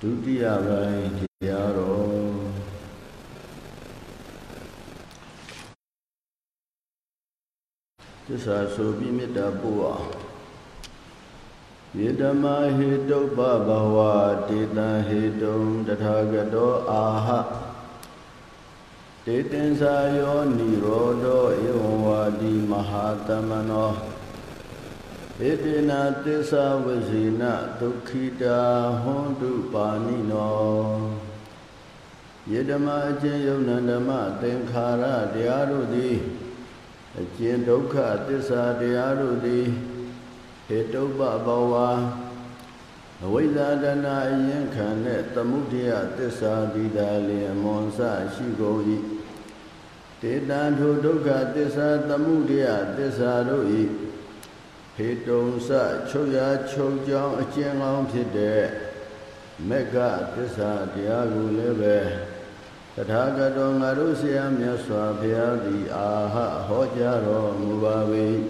ဒုတိယပိုင်းတရားတော်သစ္စာဆိုပြီးမေတ္တာပို့အောင်ယေတမဟေတုပဘဝတေတံဟေတုံတထာဂတောအာဟတေတင်္စာယောនិရောဓောဧဝံဝါဒီမဟာတမနော ဧတေနသစ္စာဝဇေနဒုက္ခိတာဟွန်တုပါဏိနောယေဓမ္မအကျဉ်ယုံနန္ဓမ္မသင်္ခါရတရားတို့သည်အကျဉ်ဒုက္ခသစ္စာတရားတို့သည်ဟေတုပ္ပဘဝအဝိဇ္ဇာတဏအရင်ခံတဲ့သမုဒိယသစ္စာဒီသာလျင်မွန်ဆရှိကုန်၏တေတံထိုဒုက္ခသစ္စာသမုဒိယသစ္စာတို့၏ ဖေတုံစချုပ်ရာချုပ်ကြောင်းအကျဉ်းကောင်းဖြစ်တဲ့မေဃသစ္စာတရားကိုလည်းပဲတထာဂတောငါတို့ဆရာမြတ်စွာဘုရားသည်အာဟဟောကြားတော်မူပါ၏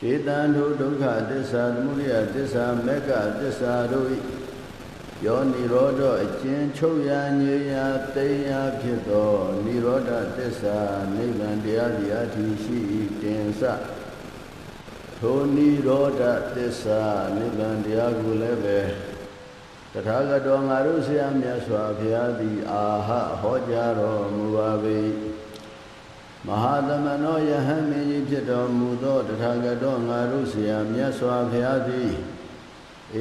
ဒေတံတို့ဒုက္ခသစ္စာသမုဒယသစ္စာမေဃသစ္စာတို့၏ယောနိရောဓအကျဉ်ချုပ်ရာညေရာတိရာဖြစ်သောနိရောဓသစ္စာနိဗ္ဗာန်တရားဒီအထီရှိတင်စ ထိုနိရောဓသစ္စာနိဗ္ဗာန်တရားကိုလည်းပဲတထာဂတောငါတို့ဆရာမြတ်စွာဘုရားသည်အာဟဟောကြားတော်မူပါ၏မဟာသမနောယဟန်မင်းကြီးဖြစ်တော်မူသောတထာဂတောငါတို့ဆရာမြတ်စွာဘုရားသည်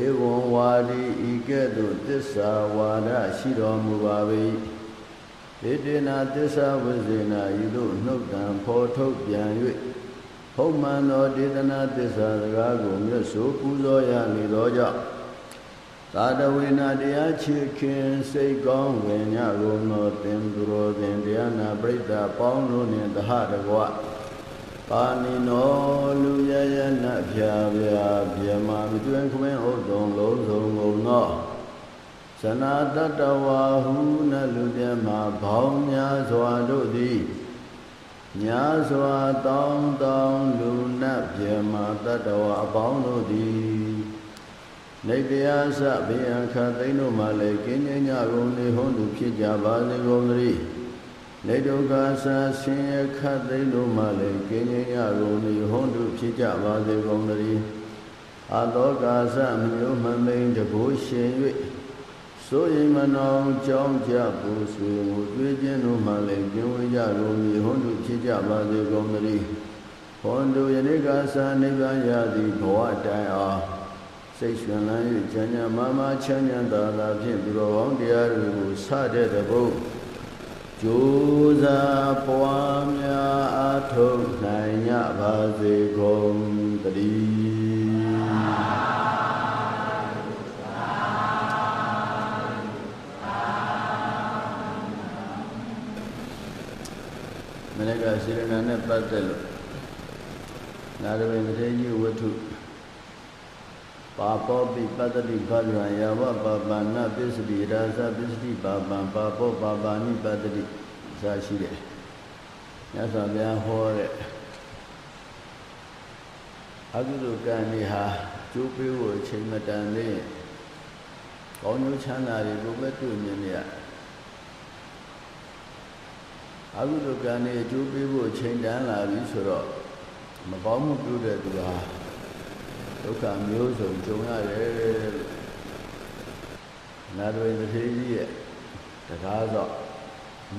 ဧဝံဝါဒီဤကဲ့သို့သစ္စာဝါဒရှိတော်မူပါ၏ဒေတေနာသစ္စာဝိဇေနာဤသို့နှုတ်တံဖော်ထုတ်ပြန်၍ ဟုတ်မှန်သောဒေသနာသစ္စာစကားကိုမြတ်ဆိုပူဇော်ရနေသောကြောင့်သာတဝေနာတရားချစ်ခင်စိတ်ကောင်းဝင်ညကုန်သောသင်သူတော်သင်တရားနာပရိသတ်ပေါင်းတို့နှင့်တဟတကွပါဏိနောလူရရနဖြာဖြာပြမမကျွင်းခွင်းဥဒုံလုံးစုံကုန်သောသနာတတဝါဟုနလူပြမဘောင်းများစွာတို့သည် ညာစွာတောင်းတောင်းလူနတ်ပြမတတဝါအပေါင်းတို့သည်နေတရားစဘေးအခါသိမ့်တို့မှလည်းကင်းငြိမ်းကြကုန်နေဟုံးသူဖြစ်ကြပါစေကုန်သတည်းနေဒုက္ခဆာဆင်းရဲခတ်သိမ့်တို့မှလည်းကင်းငြိမ်းကြကုန်နေဟုံးသူဖြစ်ကြပါစေကုန်သတည်းအတောကာသမျိုးမမိန်တဘိုးရှင်၍ ဆိုရင်မနောင်ကြောင်းကြပူဆွေကိုတွေ့ခြင်းတို့မှလည်းကျင်းဝေကြကုန်နေဟုံးသူဖြစ်ကြပါစေကုန်သတည်းဟွန်တို့ယနေ့ကသာနိဗ္ဗာန်ရသည်ဘဝတိုင်အောင်စိတ်ရှင်လန်း၍ဉာဏ်ဉာဏ်မမချမ်းသာသာသာဖြင့်သူတော်ကောင်းတရားတွေကိုစတဲ့တပုတ်ကြိုးစားပွားများအားထုတ်နိုင်ကြပါစေကုန်တည်း မနေ့ကစေရနာနဲ့ပတ်သက်လို့နာရဝေတရေကြီးဝတ္ထုပါပောပိပတ္တိဘဂဝံယဝပပနပစ္စတိရာဇပစ္စတိပါပံပါပောပါပါဏိပတ္တိအစာရှိတယ်။မြတ်စွာဘုရားဟောတဲ့အကုသိုလ်ကံတွေဟာကျိုးပေးဖို့အချိန်မတန်သေးကောင်းကျိုးချမ်းသာတွေကိုပဲတွေ့မြင်နေရ အကုသိုလ်ကံတွေအကျိုးပေးဖို့အချိန်တန်လာပြီဆိုတော့မပေါင်းမှုပြုတဲ့သူဟာဒုက္ခမျိုးစုံကြုံရတယ်လို့နာတော်ရင်တစ်သေးကြီးရဲ့တရားတော့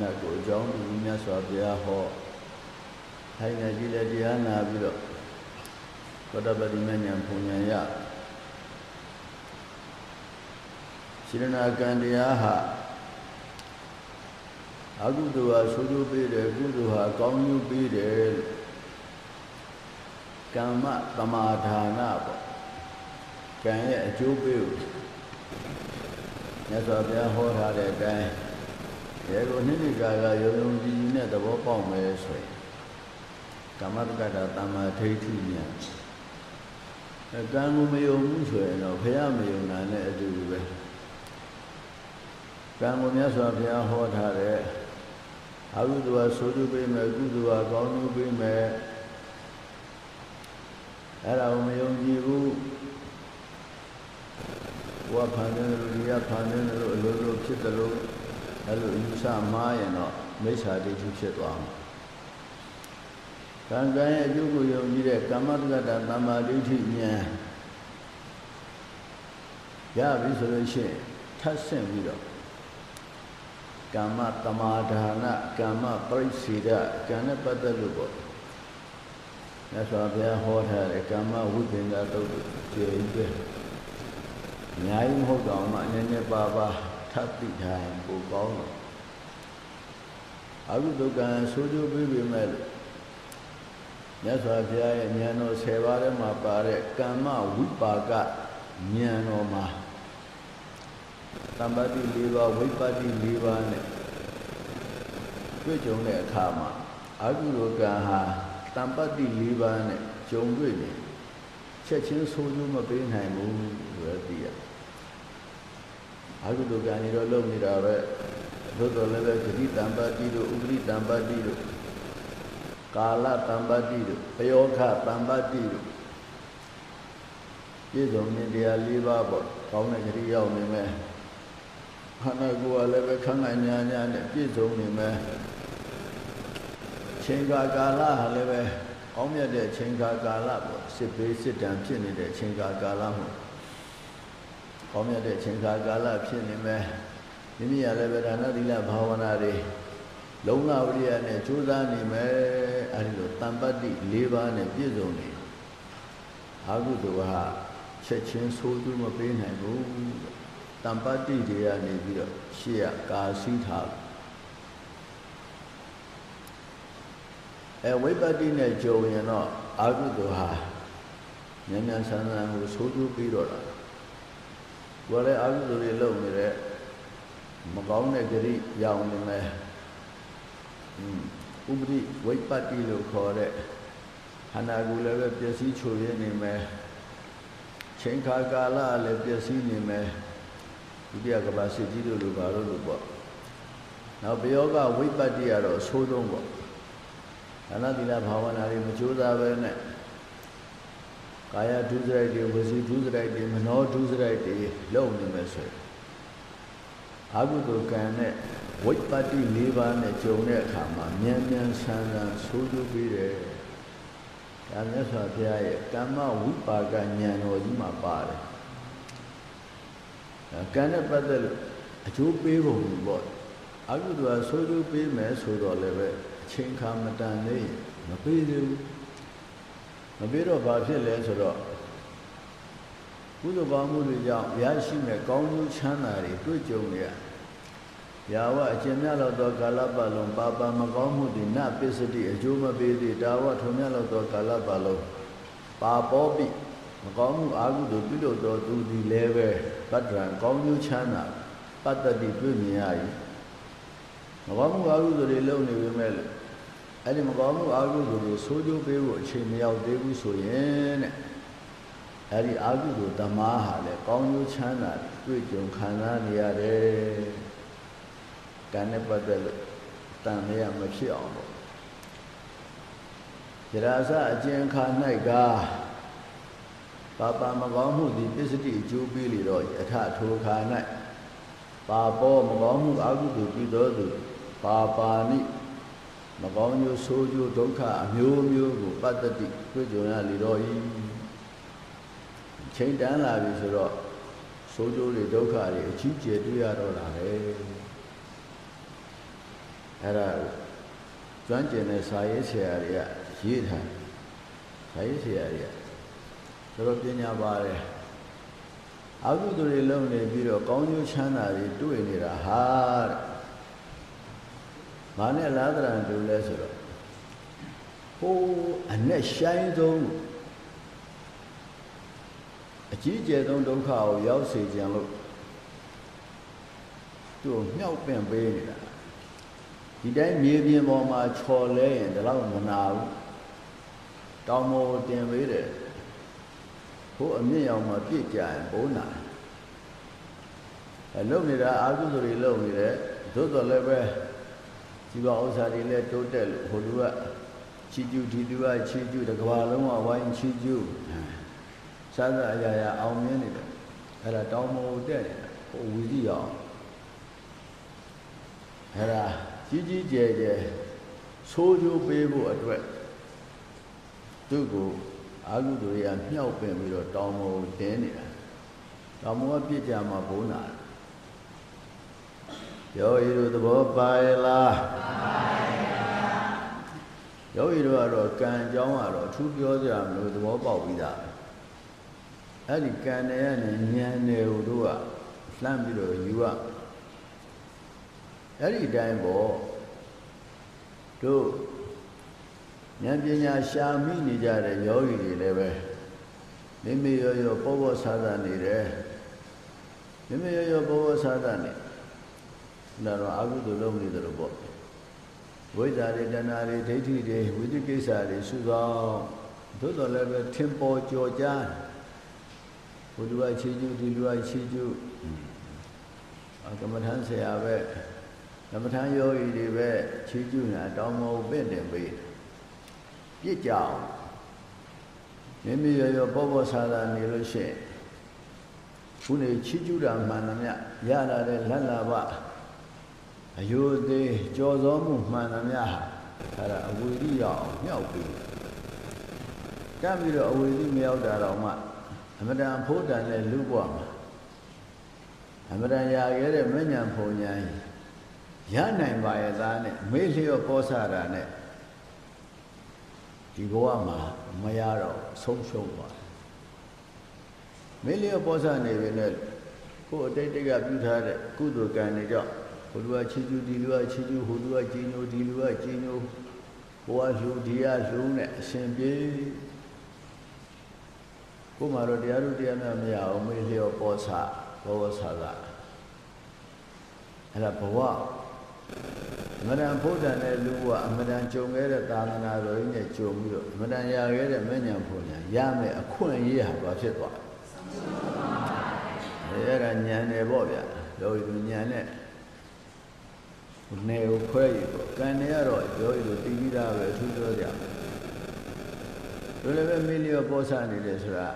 နတ်ကိုအကြောင်းပြုမြတ်စွာဘုရားဟောထိုင်နေကြည့်တဲ့တရားနာပြီးတော့သောတပတိမဉ္ဇဉ်ဘုံဉဏ်ရရှိရနာကံတရားဟာ အကုသိုလ်ဟာဆိုးကျိုးပေးတယ်ကုသိုလ်ဟာကောင်းကျိုးပေးတယ်ကမ္မသမာဒါနပေါ့ကံရဲ့အကျိုးပေးကိုမြတ်စွာဘုရားဟောထားတဲ့အတိုင်းရေကိုနိမိကာကယုံယုံကြည်ကြည်နဲ့သဘောပေါက်မယ်ဆိုရင်ကမ္မတက္ကတာတမ္မာဒိဋ္ဌိဉာဏ်အဲကံကိုမယုံဘူးဆိုရင်တော့ဘုရားမယုံတာနဲ့အတူတူပဲကံကိုမြတ်စွာဘုရားဟောထားတဲ့ အကုသိုလ်ဟာဆိုးကျိုးပေးမယ်ကုသိုလ်ဟာကောင်းကျိုးပေးမယ်အဲ့ဒါကိုမယုံကြည်ဘူးဘဝဖန်ဆင်းတယ်လို့ဒီကဖန်ဆင်းတယ်လို့အလိုလိုဖြစ်တယ်လို့အဲ့လိုယူဆမှားရင်တော့မိစ္ဆာဒိဋ္ဌိဖြစ်သွားမှာကံကံရဲ့အကျိုးကိုယုံကြည်တဲ့ကမ္မတက္ကတာသမ္မာဒိဋ္ဌိဉာဏ်ရပြီဆိုလို့ရှိရင်ထပ်ဆင့်ပြီးတော့ ကမ္မတမာဒါနကမ္မပရိစေဒကံနဲ့ပတ်သက်လို့ပေါ့မြတ်စွာဘုရားဟောထားတဲ့ကမ္မဝိပင်္ဂသုတ်ကျေကြီးပဲအများကြီးမဟုတ်တော့မှနည်းနည်းပါးပါးထပ်သိထားရင်ပိုကောင်းတယ်အကုသိုလ်ကံဆိုးကျိုးပေးပေမဲ့မြတ်စွာဘုရားရဲ့ဉာဏ်တော်10ပါးထဲမှာပါတဲ့ကမ္မဝိပါကဉာဏ်တော်မှာ တမ္ပတိ၄ပါးဝိပတ္တိ၄ပါးနဲ့တွေ့ကြုံတဲ့အခါမှာအကုသိုလ်ကံဟာတမ္ပတ္တိ၄ပါးနဲ့ကြုံတွေ့နေချက်ချင်းဆိုးကျိုးမပေးနိုင်ဘူးလို့သိရအကုသိုလ်ကံတွေတော့လုပ်နေတာပဲသို့တော်လည်းပဲဂတိတမ္ပတ္တိတို့ဥပရိတမ္ပတ္တိတို့ကာလတမ္ပတ္တိတို့ပယောခတမ္ပတ္တိတို့ပြည့်စုံနေတရား၄ပါးပေါ့ကောင်းတဲ့ဂတိရောက်နေမယ် ခန္ဓာကိုယ်ကလည်းပဲခန္ဓာညာညာနဲ့ပြည့်စုံနေမယ်ချိန်ကာကာလဟာလည်းပဲအောင်းမြတ်တဲ့ချိန်ကာကာလပေါ့စစ်ဘေးစစ်တမ်းဖြစ်နေတဲ့ချိန်ကာကာလမှာအောင်းမြတ်တဲ့ချိန်ကာကာလဖြစ်နေမယ်မိမိရလည်းပဲဒါနသီလဘာဝနာတွေလုံလဝိရိယနဲ့ကြိုးစားနေမယ်အဲဒီလိုတမ္ပတ္တိ၄ပါးနဲ့ပြည့်စုံနေအာဟုတုဟာချက်ချင်းဆိုးသူမပေးနိုင်ဘူး တမ္ပတ္တိတွေကနေပြီးတော့ရှေ့ကကာစီးထားအဲဝိပတ္တိနဲ့ကြုံရင်တော့အာဟုတုဟာဉာဏ်ဉာဏ်ဆန်းဆန်းကိုဆိုးသူပြီးတော့တာကိုယ်လည်းအာဟုတုတွေလုံနေတဲ့မကောင်းတဲ့ကြိရောင်နေမယ်ဥပရိဝိပတ္တိလို့ခေါ်တဲ့ခန္ဓာကိုယ်လည်းပဲပျက်စီးချိုရင်းနေမယ်ချိန်ခါကာလလည်းပျက်စီးနေမယ်ဒု တိယကဘာစစ်ကြီးတို့လိုပါလို့လို့ပေါ့နောက်ဘယောကဝိပတ္တိကတော့အဆိုးဆုံးပေါ့ဒါနသီလဘာဝနာတွေမကြိုးစားပဲနဲ့ကာယဒုစရိုက်တွေဝစီဒုစရိုက်တွေမနောဒုစရိုက်တွေလုံနေမယ်ဆိုရင်အာဟုတုကံနဲ့ဝိပတ္တိ၄ပါးနဲ့ကြုံတဲ့အခါမှာမြန်မြန်ဆန်းဆန်းဆိုးကျိုးပေးတယ်။ဒါမြတ်စွာဘုရားရဲ့ကမ္မဝိပါကဉာဏ်တော်ကြီးမှာပါတယ်။ ကံနဲ့ပတ်သက်လို့အကျိုးပေးပုံပေါ့။အာဟုတုကဆိုးကျိုးပေးမယ်ဆိုတော့လည်းပဲအချိန်ခါမတန်သေးမပေးသေးဘူး။မပေးတော့ဘာဖြစ်လဲဆိုတော့ကုသိုလ်ကောင်းမှုတွေကြောင့်ရရှိမဲ့ကောင်းကျိုးချမ်းသာတွေတွေ့ကြုံနေရရာဝအကျဉ်းများလောက်သောကာလပတ်လုံးပါပါမကောင်းမှုတွေနပစ္စတိအကျိုးမပေးသေးတာဝထုံများလောက်သောကာလပတ်လုံးပါပေါ်ပြီမ ကောင်းမှုအာဟုတို့ပြုလုပ်သောသူသည်လည်းပဲပတ္တရံကောင်းကျိုးချမ်းသာပတ္တတိတွေ့မြင်ရ၏မကောင်းမှုအာဟုတို့တွေလုံနေပေမဲ့အဲ့ဒီမကောင်းမှုအာဟုတို့တွေဆိုးကျိုးပေးဖို့အချိန်မရောက်သေးဘူးဆိုရင်တဲ့အဲ့ဒီအာဟုတို့တမားဟာလည်းကောင်းကျိုးချမ်းသာတွေ့ကြုံခံစားနေရတယ်ကံနဲ့ပတ်သက်လို့တန်မြတ်မဖြစ်အောင်ပေါ့ယရာစအကျဉ်ခါ၌က ပါပါမကောင်းမှုသည်ပစ္စတိအကျိုးပေးလေတော့ယထထိုခါ၌ပါပေါ်မကောင်းမှုအကုသိုလ်ပြုသောသူပါပါနိမကောင်းကျိုးဆိုးကျိုးဒုက္ခအမျိုးမျိုးကိုပတ္တတိတွေ့ကြုံရလေတော့၏ချိန်တန်းလာပြီဆိုတော့ဆိုးကျိုးတွေဒုက္ခတွေအကြီးကျယ်တွေ့ရတော့တာပဲအဲ့ဒါကျွမ်းကျင်တဲ့စာရေးဆရာတွေကရေးထားစာရေးဆရာတွေက တော်တော်ပညာပါတယ်အကုသိုလ်တွေလုပ်နေပြီးတော့ကောင်းကျိုးချမ်းသာတွေတွေ့နေတာဟာတဲ့ဘာနဲ့လားတရံတူလဲဆိုတော့ဟိုးအနဲ့ဆိုင်ဆုံးအကြီးကျယ်ဆုံးဒုက္ခကိုရောက်စေခြင်းလို့သူ့မြောက်ပင့်ပေးနေတာဒီတိုင်းမြေပြင်ပေါ်မှာချော်လဲရင်ဒီလောက်မနာဘူးတောင်ပေါ်တင်ပေးတယ် ဟိုအမြင့်ရောင်မှာပြည့်ကြရင်ဘုံနာအဲလုံနေတာအာဟုဆိုတွေလုံနေတယ်သို့တော်လည်းပဲဒီပါဥစ္စာတွေလည်းတိုးတက်လို့ဟိုလူကချီကျူဒီလူကချီကျူတကဘာလုံးကဝိုင်းချီကျူစသအရာရာအောင်မြင်နေတယ်အအဲ့ဒါတောင်းမဟုတ်တဲ့ဟိုဝီစီအောင်အဲ့ဒါကြီးကြီးကျယ်ကျယ်ဆိုးကျိုးပေးဖို့အတွက်သူ့ကို အာဟုသူတွေကမြှောက်ပင်ပြီးတော့တောင်းမဟုတ်တင်းနေတာတောင်းမဟုတ်ပြစ်ကြမှာဘုန်းနာယောဤတို့သဘောပါရဲ့လားပါယောဂီတို့ကတော့ကံအကြောင်းကတော့အထူးပြောစရာမလိုသဘောပေါက်ပြီးသားအဲ့ဒီကံတွေကနေဉာဏ်တွေကိုတို့ကလှမ်းပြီးတော့ယူရအဲ့ဒီအတိုင်းပေါ့တို့ ဉာဏ်ပညာရှာမိနေကြတဲ့ယောဂီတွေလည်းပဲမိမိရောရောပေါ်ပေါ်ဆာဆာနေတယ်မိမိရောရောပေါ်ပေါ်ဆာဆာနေဒါတော့အကုသိုလ်လုပ်နေတယ်လို့ပေါ့ဝိဇ္ဇာတွေတဏှာတွေဒိဋ္ဌိတွေဝိသိကိစ္စတွေစုဆောင်သို့တော်လည်းပဲထင်ပေါ်ကြော်ကြားဘုလူကခြေကျူးဒီလူကခြေကျူးအကမ္မထမ်းဆရာပဲကမ္မထမ်းယောဂီတွေပဲခြေကျူးနေတာတောင်းမဟုတ်ပင့်တယ်ပေး ပြစ်ကြအောင်မိမိရရပေါ်ပေါ်ဆာဆာနေလို့ရှိရင်ခုနေခြေကျူးတာမှန်သမျှရလာတဲ့လက်လာပါအယုသေးကြော်စောမှုမှန်သမျှဟာအဲ့ဒါအဝိရိယအောင်မြောက်ပြီးကပ်ပြီးတော့အဝိရိမရောက်တာတော့မှအမတန်ဖို့တန်တဲ့လူဘဝမှာအမတန်ရာခဲ့တဲ့မဉ္ဇဉ်ဖုံညာရနိုင်ပါရဲ့သားနဲ့မေးလျော့ပေါ်ဆတာနဲ့ ဒီဘဝမှာမရတော့ဆုံးရှုံးသွားမေးလျော့ပေါ်ဆနေပြီနဲ့ကိုယ်အတိတ်တကပြုထားတဲ့ကုသိုလ်ကံတွေကြောင့်ဟိုလူကချီကျူးဒီလူကချီကျူးဟိုလူကကြီးညိုဒီလူကကြီးညိုဟိုကလူဒီကလူနဲ့အရှင်ပြေကိုမှတော့တရားတို့တရားများမရအောင်မေးလျော့ပေါ်ဆဘောဆာကအဲ့ဒါဘဝအ မရန်ဖို့တန်တဲ့လူကအမရန်ကြုံခဲ့တဲ့သာသနာတော်ကြီးနဲ့ကြုံပြီးတော့အမရန်ရခဲ့တဲ့မဉ္ဇဉ်ဖို့ညာရမယ်အခွင့်အရေးဟာဘာဖြစ်သွားလဲအဲ့ဒါညံတယ်ပေါ့ဗျာလောကီညံနဲ့နေကိုခွဲရပေါ့ကံနေရတော့ရောရလို့တည်ပြီးသားပဲအထူးပြောကြတို့လည်းပဲမီလီယောပေါ်ဆနေတယ်ဆိုတာ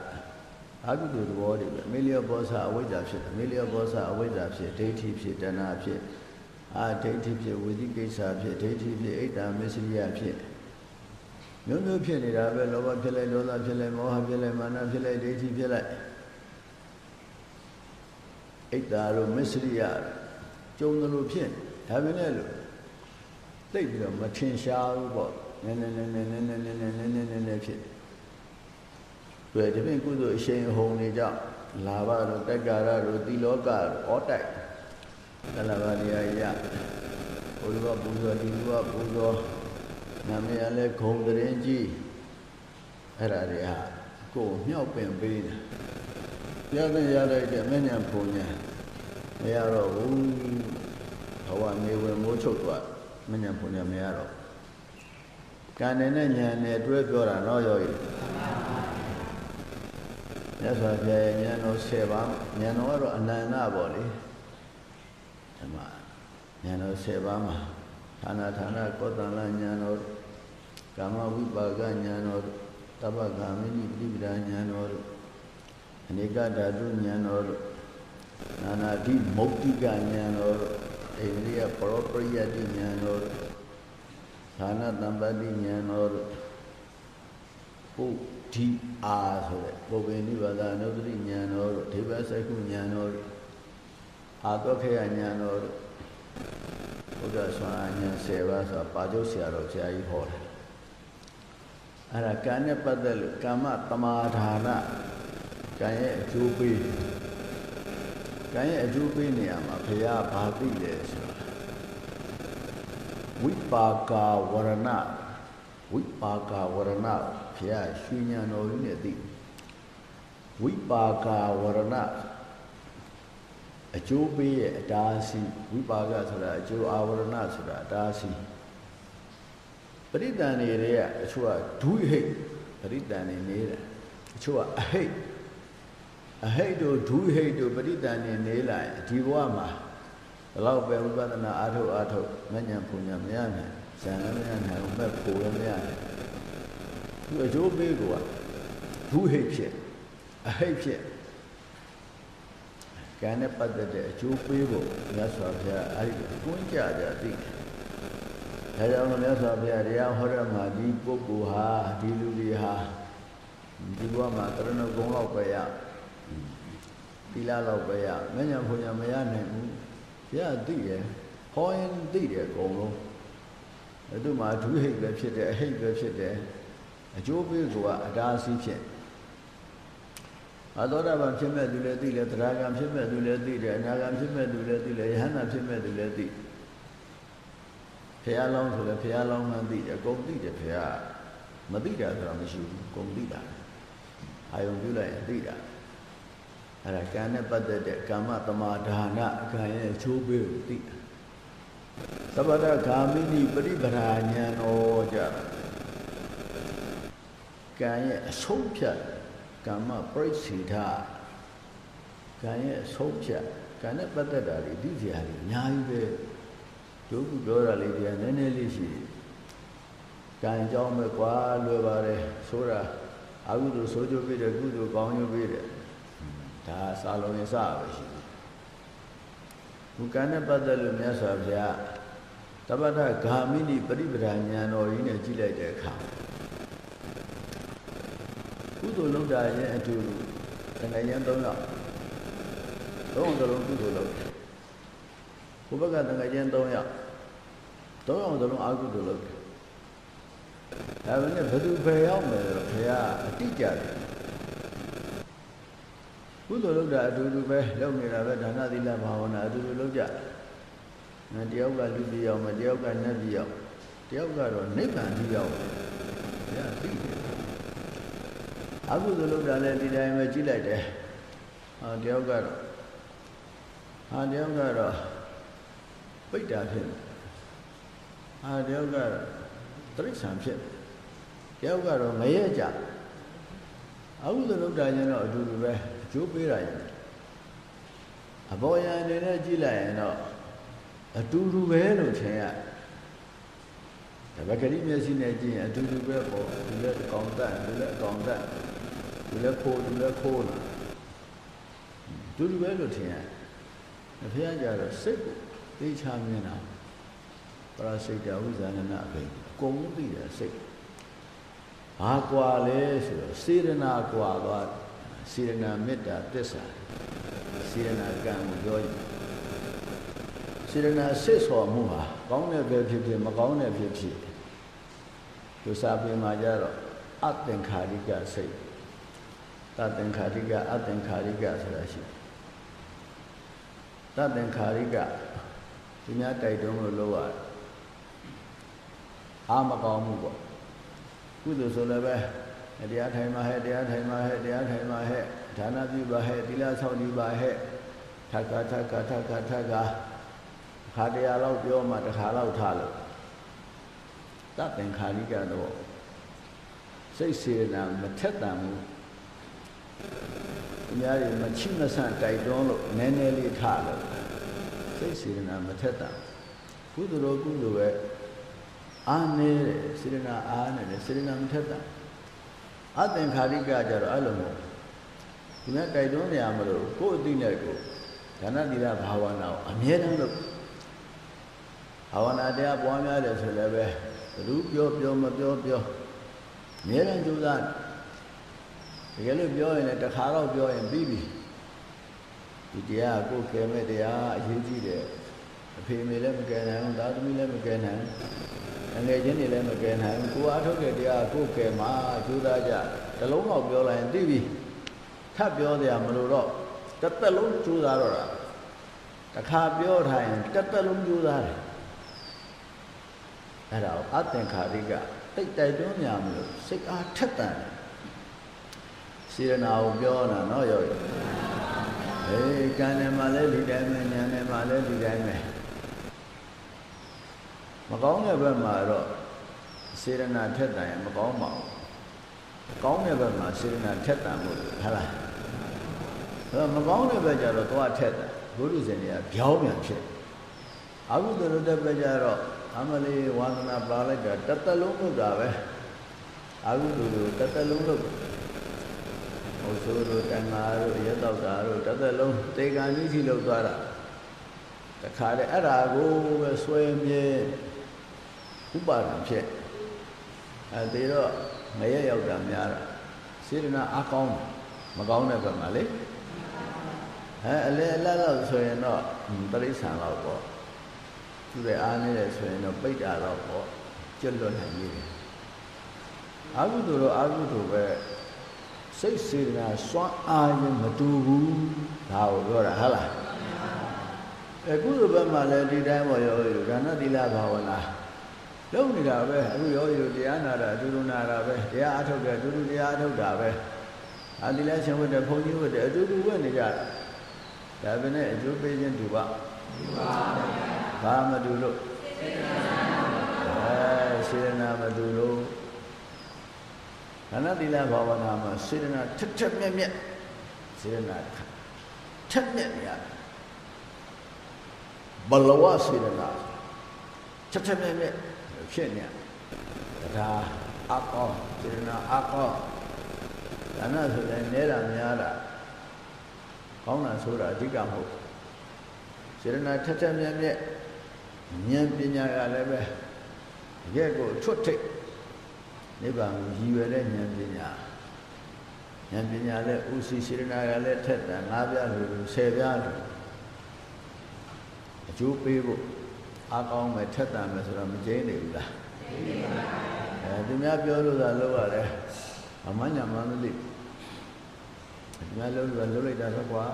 အာဟုတုသဘောတွေပဲမီလီယောပေါ်ဆအဝိဇ္ဇာဖြစ်တယ်မီလီယောပေါ်ဆအဝိဇ္ဇာဖြစ်ဒိဋ္ဌိဖြစ်တဏှာဖြစ် အာဒိဋ္ဌိဖြစ်ဝိသိကိစ္စဖြစ်ဒိဋ္ဌိဖြစ်အိတ်တာမစ္စရိယဖြစ်မျိုးမျိုးဖြစ်နေတာပဲလောဘဖြစ်လိုက်ဒေါသဖြစ်လိုက်မောဟဖြစ်လိုက်မာနဖြစ်လိုက်ဒိဋ္ဌိဖြစ်လိုက်အိတ်တာတို့မစ္စရိယကျုံတယ်လို့ဖြစ်ဒါပဲနဲ့လို့သိပြီးတော့မထင်ရှားဘူးပေါ့နည်းနည်းနည်းနည်းနည်းနည်းနည်းနည်းနည်းနည်းနည်းနည်းဖြစ်တွေ့ဒီပြင်ကုသိုလ်အရှိန်အဟုန်တွေကြောင့်လာဘတို့တက်ကာရတို့တိလောကတို့ဩတိုက် တလဘာနေရာရဘုရားပူဇော်ဒီလူကပူဇော်နာမည်လည်းဂုံတရင်ကြီးအဲ့ဒါတွေဟာကိုယ်မြောက်ပင်ပေးတယ်ရတဲ့ရတဲ့တဲ့မဉ္ဇဉ်ဖုန်ညာမရတော့ဘူးဘဝနေဝင်မိုးချုပ်သွားမဉ္ဇဉ်ဖုန်ညာမရတော့ကံနဲ့ဉာဏ်နဲ့တွဲပြောတာတော့ရောဤမြတ်စွာဘုရားရဲ့ဉာဏ်တော်10ပါးဉာဏ်တော်ကတော့အနန္တပေါ့လေ ဓမ္မဉာဏ်တော်10ပါးမှာဌာနဌာနကောတလဉာဏ်တော်ကာမဝိပါကဉာဏ်တော်တပ္ပဂာမိနိပฏิပဒါဉာဏ်တော်အနေကဓာတုဉာဏ်တော်နာနာတိမုတ်တိကဉာဏ်တော်အိန္ဒိယပရောပရိယတိဉာဏ်တော်ဌာနတံပတိဉာဏ်တော်ပုဒီအာဆိုတဲ့ပုဗ္ဗေနိဗ္ဗာန်အနုတ္တိဉာဏ်တော်ဒေဝစက္ခုဉာဏ်တော် အာတောခေယဉာဏ်တော်ဘုရားဆွမ်းဉာဏ်10ပါးဆိုတာပါကျုပ်ဆရာတော်ဆရာကြီးဟောတယ်အဲ့ဒါကံနဲ့ပတ်သက်လို့ကာမတမာဒါနကံရဲ့အကျိုးပေးကံရဲ့အကျိုးပေးနေရာမှာဘုရားဘာသိလဲဆိုတာဝိပါကာဝရဏဝိပါကာဝရဏဘုရားရွှေဉာဏ်တော်ကြီးနဲ့သိဝိပါကာဝရဏ အကျိုးပေးရဲ့အတားအဆီးဝိပါကဆိုတာအကျိုးအာဝရဏဆိုတာအတားအဆီးပရိသန်တွေတွေကအချို့ကဒုဟိတ်ပရိသန်တွေနေတာအချို့ကအဟိတ်အဟိတ်တို့ဒုဟိတ်တို့ပရိသန်တွေနေလာရင်ဒီဘဝမှာဘလောက်ပဲဝိပဿနာအားထုတ်အားထုတ်မဉ္ဇဉ်ပူညာမရနိုင်ဇာလည်းမရနိုင်ဘူးမဲ့ဖို့လည်းမရနိုင်သူအကျိုးပေးကဒုဟိတ်ဖြစ်အဟိတ်ဖြစ် ကံနဲ့ပတ်သက်တဲ့အကျိုးပေးဖို့မြတ်စွာဘုရားအဲ့ဒီကွင်းကြကြသိတယ်ဒါကြောင့်မြတ်စွာဘုရားတရားဟောရမှာဒီပုဂ္ဂိုလ်ဟာဒီလူတွေဟာဒီဘဝမှာတရဏဂုံလောက်ပဲရသီလလောက်ပဲရမညာဖွညာမရနိုင်ဘူးဘုရားသိတယ်ဟောရင်သိတယ်အကုန်လုံးအဲ့ဒီမှာဒုဟိတ်ပဲဖြစ်တယ်အဟိတ်ပဲဖြစ်တယ်အကျိုးပေးကအတားအဆီးဖြစ် အသောတာပန်ဖြစ်မဲ့သူလည်းသိတယ်တရားကံဖြစ်မဲ့သူလည်းသိတယ်အနာကံဖြစ်မဲ့သူလည်းသိတယ်ယဟန္တာဖြစ်မဲ့သူလည်းသိဖះလောင်းဆိုလည်းဖះလောင်းမှသိတယ်အကုန်သိတယ်ဖះမသိတာဆိုတာမရှိဘူးအကုန်သိတာအာယုံပြုလိုက်ရင်သိတာအဲ့ဒါကံနဲ့ပတ်သက်တဲ့ကာမတမာဒါနကံရဲ့ချိုးပေးကိုသိတာသဗ္ဗတဂာမိနိပရိပရာညာတော်ကြကံရဲ့အဆုံးဖြတ် ကမ္မပရိစေထကံရဲ့အဆုံးဖြတ်ကံနဲ့ပတ်သက်တာတွေဒီစရာတွေအများကြီးပဲဒုက္ခပြောတာလေးတွေကနည်းနည်းလေးရှိကံကြောင်းပဲကွာလွယ်ပါတယ်ဆိုတာအကုသိုလ်ဆိုးကျိုးပေးတယ်ကုသိုလ်ကောင်းကျိုးပေးတယ်ဒါစာလုံးရင်စပဲရှိတယ်ဘုကံနဲ့ပတ်သက်လို့မြတ်စွာဘုရားတပ္ပတဂာမိနိပရိပဒဉာဏ်တော်ကြီးနဲ့ကြည့်လိုက်တဲ့အခါ ကုသိုလ်လုပ်တာရဲ့အတူတူတဏှာရန်၃ယောက်သုံးအောင်တလုံးကုသိုလ်လုပ်တယ်ဘုဘကတဏှာရန်၃ယောက်သုံးအောင်တလုံးအကုသိုလ်လုပ်တယ်ဒါပေမဲ့ဘယ်သူပဲရောက်မယ်တော့ဘုရားအတိကြတယ်ကုသိုလ်လုပ်တာအတူတူပဲလုပ်နေတာပဲဒါနသီလဘာဝနာအတူတူလုပ်ကြတယ်တယောက်ကလူပြည်ရောက်မယ်တယောက်ကနတ်ပြည်ရောက်တယောက်ကတော့နိဗ္ဗာန်ပြည်ရောက်တယ်ဘုရားသိတယ် အကုသိုလ်လုပ်တာလည်းဒီတိုင်းပဲကြည့်လိုက်တယ်ဟာတယောက်ကတော့ဟာတယောက်ကတော့ပိတ်တာဖြစ်ဟာတယောက်ကတော့တိရစ္ဆာန်ဖြစ်တယောက်ကတော့မရဲကြအကုသိုလ်လုပ်တာကျတော့အတူတူပဲအကျိုးပေးတာရင်အပေါ်ယံအနေနဲ့ကြည့်လိုက်ရင်တော့အတူတူပဲလို့ထင်ရဒါဗကတိမျက်စိနဲ့ကြည့်ရင်အတူတူပဲပေါ့ဒီလက်ကောင်းတတ်ဒီလက်ကောင်းတတ် ဒီလက်ခိုးဒီလက်ခိုးလာအတူတူပဲလို့ထင်ရတယ်။အဖေကကြတော့စိတ်ကိုသိချမြင်တာပရစိတ်တဝိဇာနနာအဖေအကုန်သိတယ်စိတ်ဘာကွာလဲဆိုတော့စေရနာကွာသွားစေရနာမေတ္တာသစ္စာစေရနာကံကိုပြောရင်စေရနာစစ်ဆော်မှုဟာကောင်းတဲ့ပဲဖြစ်ဖြစ်မကောင်းတဲ့ဖြစ်ဖြစ်သူစာပေမှာကြတော့အသင်္ခါရိကစိတ် တသင်္ခါရိကအသင်္ခါရိကဆိုတာရှိတသင်္ခါရိကဒီများတိုက်တွန်းလို့လုပ်ရတယ်အာမကောင်းမှုပေါ့ကုသိုလ်ဆိုလည်းပဲတရားထိုင်မှာဟဲ့တရားထိုင်မှာဟဲ့တရားထိုင်မှာဟဲ့ဒါနပြုပါဟဲ့သီလဆောက်တည်ပါဟဲ့ထက်ကထက်ကထက်ကထက်ကခါတရားလောက်ပြောမှတစ်ခါလောက်ထားလို့တသင်္ခါရိကတော့စိတ်စေနာမထက်တန်ဘူး အများကြီးမချိမဆန့်တိုက်တွန်းလို့နည်းနည်းလေးထားလို့စိတ်စေနာမထက်တန်ကုသိုလ်တော်ကုသိုလ်ပဲအာနေတယ်စေနာအာနေတယ်စေနာမထက်တန်အသင်္ခါရိကကြတော့အဲ့လိုမဟုတ်ဒီမဲ့တိုက်တွန်းနေရမလို့ကိုယ်အသိနဲ့ကိုဒါနတိရဘာဝနာကိုအမြဲတမ်းလုပ်ဘာဝနာတရားပွားများတယ်ဆိုလည်းပဲဘယ်သူပြောပြောမပြောပြောအမြဲတမ်းကြိုးစားတ ကယ်လို့ပြောရင်လည်းတစ်ခါတော့ပြောရင်ပြီးပြီဒီတရားကိုကယ်မဲ့တရားအရေးကြီးတယ်အဖေမေလည်းမကယ်နိုင်ဘူးသားသမီးလည်းမကယ်နိုင်ဘူးငယ်ချင်းတွေလည်းမကယ်နိုင်ဘူးကိုအားထုတ်တဲ့တရားကိုကယ်မှာကြိုးစားကြတလုံးတော့ပြောလိုက်ရင်သိပြီထပ်ပြောကြမလို့တော့တစ်သက်လုံးကြိုးစားတော့တာတစ်ခါပြောထားရင်တစ်သက်လုံးကြိုးစားတယ်အဲ့ဒါအသင်္ခါရိကတိတ်တိုက်တွန်းများမလို့စိတ်အားထက်တန်တယ် စေရနာကိုပြောတာနော်ရောရောအေးကံနဲ့မှလည်းဒီတိုင်းပဲဉာဏ်နဲ့မှလည်းဒီတိုင်းပဲမကောင်းတဲ့ဘက်မှာတော့စေရနာထက်တန်ရင်မကောင်းပါဘူးကောင်းတဲ့ဘက်မှာစေရနာထက်တန်ဖို့ဟုတ်လားအဲမကောင်းတဲ့ဘက်ကျတော့သွားထက်တယ်ဘုရုဇင်တွေကပြောင်းပြန်ဖြစ်အကုသိုလ်တဲ့ဘက်ကျတော့အမလေးဝါသနာပါလိုက်တာတစ်သက်လုံးလုပ်တာပဲအကုသိုလ်ကိုတစ်သက်လုံးလုပ် ဟိုိုဆိုးတို့တန်ဃာတို့ရက်တော့တာတို့တစ်သက်လုံးတေကံကြီးကြီးလောက်သွားတာတခါတည်းအဲ့ဒါကိုပဲဆွဲမြဲဥပါဒံဖြစ်အဲတေတော့ငရဲရောက်တာများတာစေတနာအကောင်းမကောင်းတဲ့ဘက်မှာလေအဲအလေအလတ်လောက်ဆိုရင်တော့တရိษံလောက်ပေါ့သူတွေအားနေတဲ့ဆိုရင်တော့ပိတ်တာတော့ပေါ့ကျွတ်လွတ်နိုင်ပြီအာဟုသူတို့အာဟုသူပဲ စိတ်စေတနာစွမ်းအားရင်မတူဘူးဒါကိုပြောတာဟုတ်လားအခုလိုဘက်မှာလည်းဒီတိုင်းပေါ်ရောဒါနသီလဘာဝနာလုံးနေတာပဲအခုရောရတရားနာတာအတူတူနာတာပဲတရားအထုတ်တယ်အတူတူတရားအထုတ်တာပဲအာသီလရှင်ဝတ်တယ်ဘုန်းကြီးဝတ်တယ်အတူတူဝတ်နေကြတာဒါပဲနဲ့အကျိုးပေးခြင်းတူပါတူပါဘာမတူလို့အဲစေရနာမတူလို့ ဒါနသီလဘာဝနာမှာစေရနာထက်ထက်မြက်မြက်စေရနာထက်မြက်နေရတယ်ဘလဝစေရနာထက်ထက်မြက်မြက်ဖြစ်နေဒါအကောစေရနာအကောဒါနဆိုလည်းနဲတာများတာကောင်းတာဆိုတာအဓိကမဟုတ်စေရနာထက်ထက်မြက်မြက်ဉာဏ်ပညာကလည်းပဲရဲ့ကိုထွတ်ထိတ် နိဗ္ဗာန်ကိုရည်ရွယ်တဲ့ဉာဏ်ပညာဉာဏ်ပညာလည်းဥစီစေရနာကလည်းထက်တာ၅ပြားလို့၁၀ပြားလို့အကျိုးပေးဖို့အကောင်းမဲ့ထက်တန်မဲ့ဆိုတော့မကျင်းနေဘူးလားအဲဒီများပြောလို့သာလုပ်ရတယ်အမှန်ညာမှမသိဒီများလုပ်လို့လုပ်လိုက်တာတော့ကွာ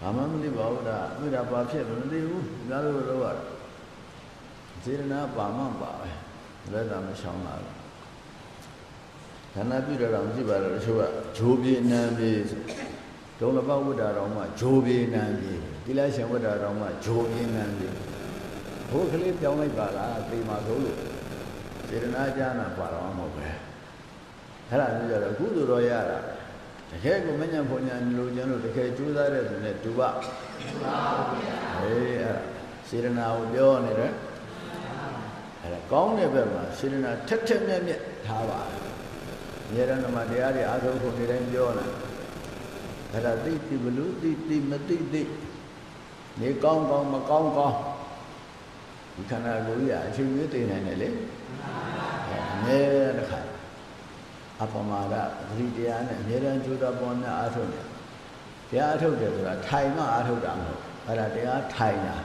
ဘာမှမသိပါဘူးဒါအမိတာဘာဖြစ်မသိဘူးဒီများလို့လုပ်ရတယ်စေရနာပါမှပါပဲလက်တာမရှောင်းလာဘူး ခန္ဓာပြုတော့တော့မရှိပါတော့တချို့ကဂျိုးပြေနံပြေဒုံလပဝိဒါတော်မှဂျိုးပြေနံပြေတိလရှင်ဝိဒါတော်မှဂျိုးပြေနံပြေဘိုးကလေးပြောင်းလိုက်ပါလားသေမှာဆိုလို့စေရနာကြနာပါတော့မဟုတ်ပဲအဲ့ဒါမျိုးကြတော့ကုသိုလ်တော်ရတာတကယ်ကိုမညံဖွညာလိုချင်လို့တကယ်ကြိုးစားတဲ့သူနဲ့တူပါဟေးအဲ့စေရနာကိုပြောနေတယ်အဲ့ဒါကောင်းတဲ့ဘက်မှာစေရနာထက်ထက်မြက်မြက်ထားပါအ များရဏမှာတရားတွေအားထုတ်ဖို့ဒီတိုင်းပြောလာအဲ့ဒါသိသိဘလူသိသိမသိသိနေကောင်းကောင်းမကောင်းကောင်းဒီခန္ဓာကိုယ်ကြီးအချိန်ကြီးသိနိုင်တယ်လေအမြဲတခါအပမာဒသတိတရားနဲ့အမြဲတမ်းကြိုးစားပေါ်များအားထုတ်တယ်တရားအားထုတ်တယ်ဆိုတာထိုင်မှအားထုတ်တာမဟုတ်အဲ့ဒါတရားထိုင်တာဣ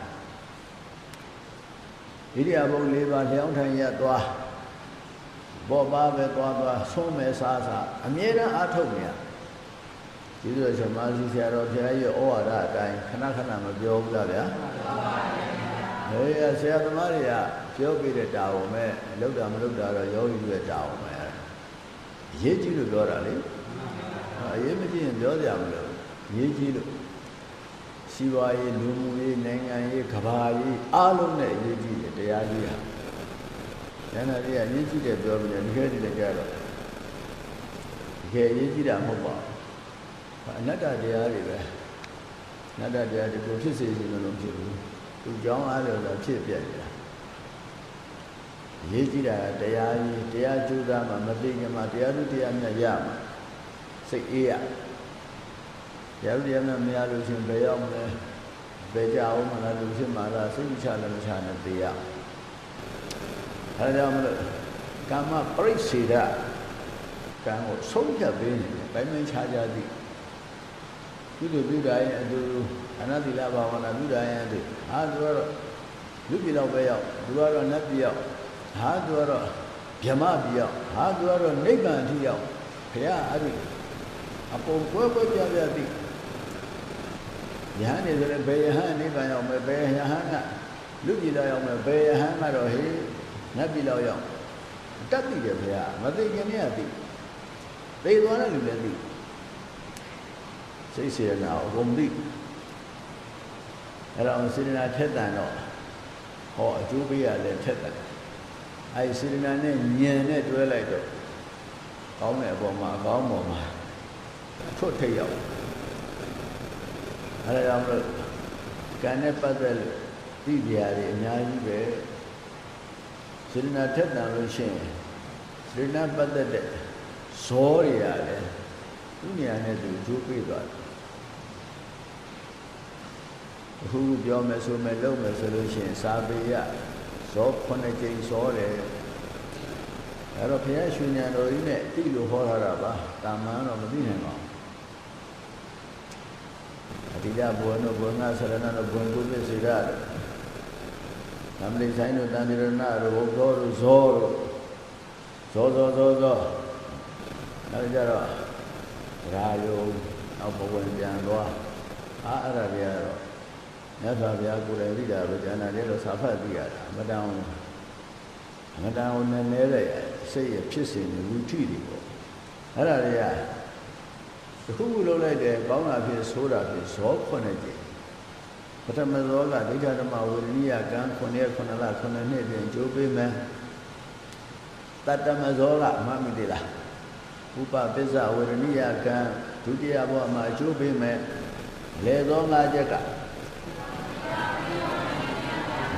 ရိယာပုတ်၄ပါးလျောင်းထိုင်ရသွား ဘောပါပဲသွားသွားဆုံးမဲ့စားစားအမြဲတမ်းအားထုတ်နေရဒီလိုဆိုမာစီဆရာတော်ဘုရားရဲ့ဩဝါဒအတိုင်းခဏခဏမပြောဘူးလားဗျာဟေးဆရာသမားတွေကပြောပြတဲ့တာဝန်ပဲလောက်တာမလောက်တာတော့ယောဂီတွေတာဝန်ပဲအရေးကြီးလို့ပြောတာလေအရေးမကြီးရင်ပြောကြမလို့ရေးကြီးလို့စီးပွားရေးလူမှုရေးနိုင်ငံရေးကဘာရေးအားလုံးနဲ့အရေးကြီးတယ်တရားကြီးဟာ ဉာဏ်နဲ့အရေးကြီးတယ်ပြောပြီးတော့ဒီခဲဒီလည်းကြတော့ဒီခဲအရေးကြီးတာမဟုတ်ပါဘူးအနတ္တတရားတွေပဲအနတ္တတရားတွေကိုဖြစ်စေခြင်းလို့ဖြစ်ဘူးသူကြောင်းအားလို့တော့ဖြစ်ပြနေတာအရေးကြီးတာတရားကြီးတရားကျူးသားမှမသိခင်မှာတရားသူတရားမြတ်ရမှာစိတ်အေးရတရားသူတရားမြတ်မရလို့ရှင်ဘယ်ရောက်မလဲဘယ်ကြအောင်မလားလူဖြစ်မှာလားစိတ်ချလည်းမချနဲ့သိရအဲ ဒါကြောင့်မလို့ကာမပရိစ္ဆေဒကံကိုဆုံးဖြတ်ပေးနေတယ်ပိုင်းပိုင်းခြားခြားသည်ပြုလို့ပြုတာရဲ့အတူအနတ္တိလဘာဝနာပြုတာရဲ့အတူအာသူကတော့လူပြည်တော့ပဲရောက်သူကတော့နတ်ပြည်ရောက်ဟာသူကတော့ဗြဟ္မပြည်ရောက်ဟာသူကတော့နိဗ္ဗာန်အထိရောက်ခရအဲ့ဒီအပုံကွဲကွဲပြားပြားသည်ယဟန်နေဆိုရင်ဘယ်ယဟန်နိဗ္ဗာန်ရောက်မယ်ဘယ်ယဟန်ကလူပြည်တော့ရောက်မယ်ဘယ်ယဟန်ကတော့ဟေး နတ်ပြည်တော့ရောက်တတ်သိတယ်ဘုရားမသိခင်နဲ့သိသိသွားတဲ့လူလည်းသိစိတ်စေနာအကုန်သိအဲ့တော့စေနာထက်တန်တော့ဟောအကျိုးပေးရလဲထက်တန်အဲ့စေနာနဲ့ညံနဲ့တွဲလိုက်တော့ကောင်းတဲ့အပေါ်မှာအကောင်းပေါ်မှာထွတ်ထိတ်ရောက်အဲ့ဒါကြောင့်မလို့ကံနဲ့ပတ်သက်လို့သိကြရတယ်အများကြီးပဲ စေနာထက်တန်လို့ရှိရင်စေနာပတ်သက်တဲ့ဇောတွေရတယ်သူနေရာနဲ့သူအကျိုးပေးသွားတယ်အခုပြောမယ်ဆိုမယ်လုပ်မယ်ဆိုလို့ရှိရင်စာပေရဇောခုနှစ်ကြိမ်ဇောတယ်အဲ့တော့ဘုရားရှင်ညာတော်ကြီးနဲ့တိလို့ဟောထားတာပါတာမန်တော့မသိနိုင်ပါဘူးအတိယဘုံတို့ဘုံငါဆရဏတို့ဘုံကုသစေရတို့ နမလိဆိုင်တို့တန်တိရဏတို့ဘုသောတို့ဇောတို့ဇောဇောဇောဇောနောက်ကြတော့ရာယုံနောက်ဘဝင်ပြန်သွားအားအဲ့ဒါတွေကတော့မြတ်စွာဘုရားကိုယ်တိုင်သိတာပဲဉာဏ်နဲ့လို့စာဖတ်သိရတာမတန်မတန်နည်းနည်းတဲ့စိတ်ရဖြစ်စဉ်ဝိထိတွေပေါ့အဲ့ဒါတွေကတခုခုလုပ်လိုက်တယ်ကောင်းတာဖြစ်ဆိုးတာဖြစ်ဇောခွနဲ့ကြည့် ပထမဇောကဒိဋ္ဌဓမ္မဝေဒနိယကံ9ရက်9လ9နှစ်ပြင်ကြိုးပေးမယ်တတ္တမဇောကအမှန်မိသေးလားဥပပစ္စဝေဒနိယကံဒုတိယဘဝမှာအကျိုးပေးမယ်လေသော၅ချက်က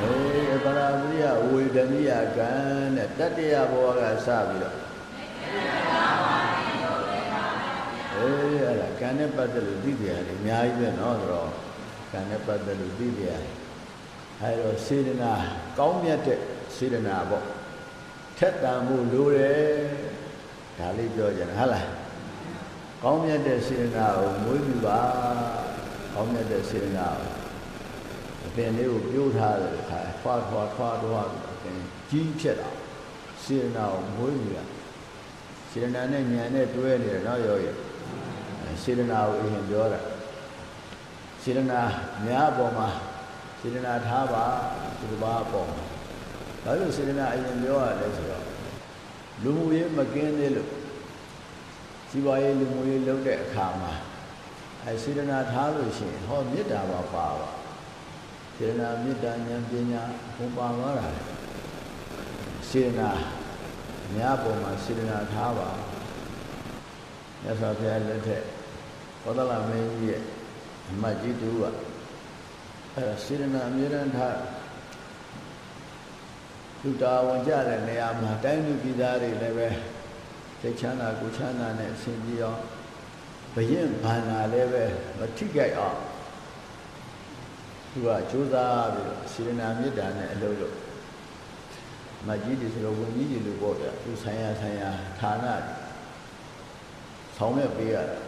ဟေးပရာပရိယဝေဒနိယကံတဲ့တတ္တယဘဝကစပြီးတော့အေးအဲ့ဒါကံနဲ့ပတ်သက်လို့သိကြရတယ်အများကြီးပဲเนาะဆိုတော့ ကံနဲ့ပတ်သက်လို့သိကြရတယ်အဲ့တော့စေတနာကောင်းမြတ်တဲ့စေတနာပေါ့ထက်တန်မှုလိုတယ်ဒါလေးပြောကြတယ်ဟုတ်လားကောင်းမြတ်တဲ့စေတနာကိုမွေးပြီးပါကောင်းမြတ်တဲ့စေတနာကိုအပင်လေးကိုပြိုးထားတယ်ခါဖွာဖွာထွားထွားပြီးအပင်ကြီးဖြစ်တာစေတနာကိုမွေးပြီးတာစေတနာနဲ့ဉာဏ်နဲ့တွဲနေတယ်နော်ရောရဲ့စေတနာကိုအရင်ပြောတာ စေတနာများအပေါ်မှာစေတနာထားပါဒီဘာအပေါ်မှာဒါလို့စေတနာအရင်ပြောရတယ်ဆိုတော့လူမှုရေးမကင်းသေးလို့စီးပွားရေးလူမှုရေးလုပ်တဲ့အခါမှာအဲစေတနာထားလို့ရှိရင်ဟောမေတ္တာပါပါပါစေတနာမေတ္တာဉာဏ်ပညာဘုံပါသွားတာစေတနာများပုံမှာစေတနာထားပါမြတ်စွာဘုရားလက်ထက်ဘောဓလမင်းကြီးရဲ့ အမတ်ကြီးတူကအဲစေတနာအမြဲတမ်းထားသူတာဝန်ကြတဲ့နေရာမှာတိုင်းလူပြည်သားတွေလည်းပဲစိတ်ချမ်းသာကိုချမ်းသာနဲ့အစဉ်ပြေအောင်ဘရင်ဘာနာလည်းပဲမထိကြိုက်အောင်သူကကြိုးစားပြီးတော့စေတနာမေတ္တာနဲ့အလုပ်လုပ်မကြီးတွေဆိုတော့ဝန်ကြီးတွေလို့ပေါ့ဗျာသူဆိုင်ရာဆိုင်ရာဌာနဆောင်ရွက်ပေးရတယ်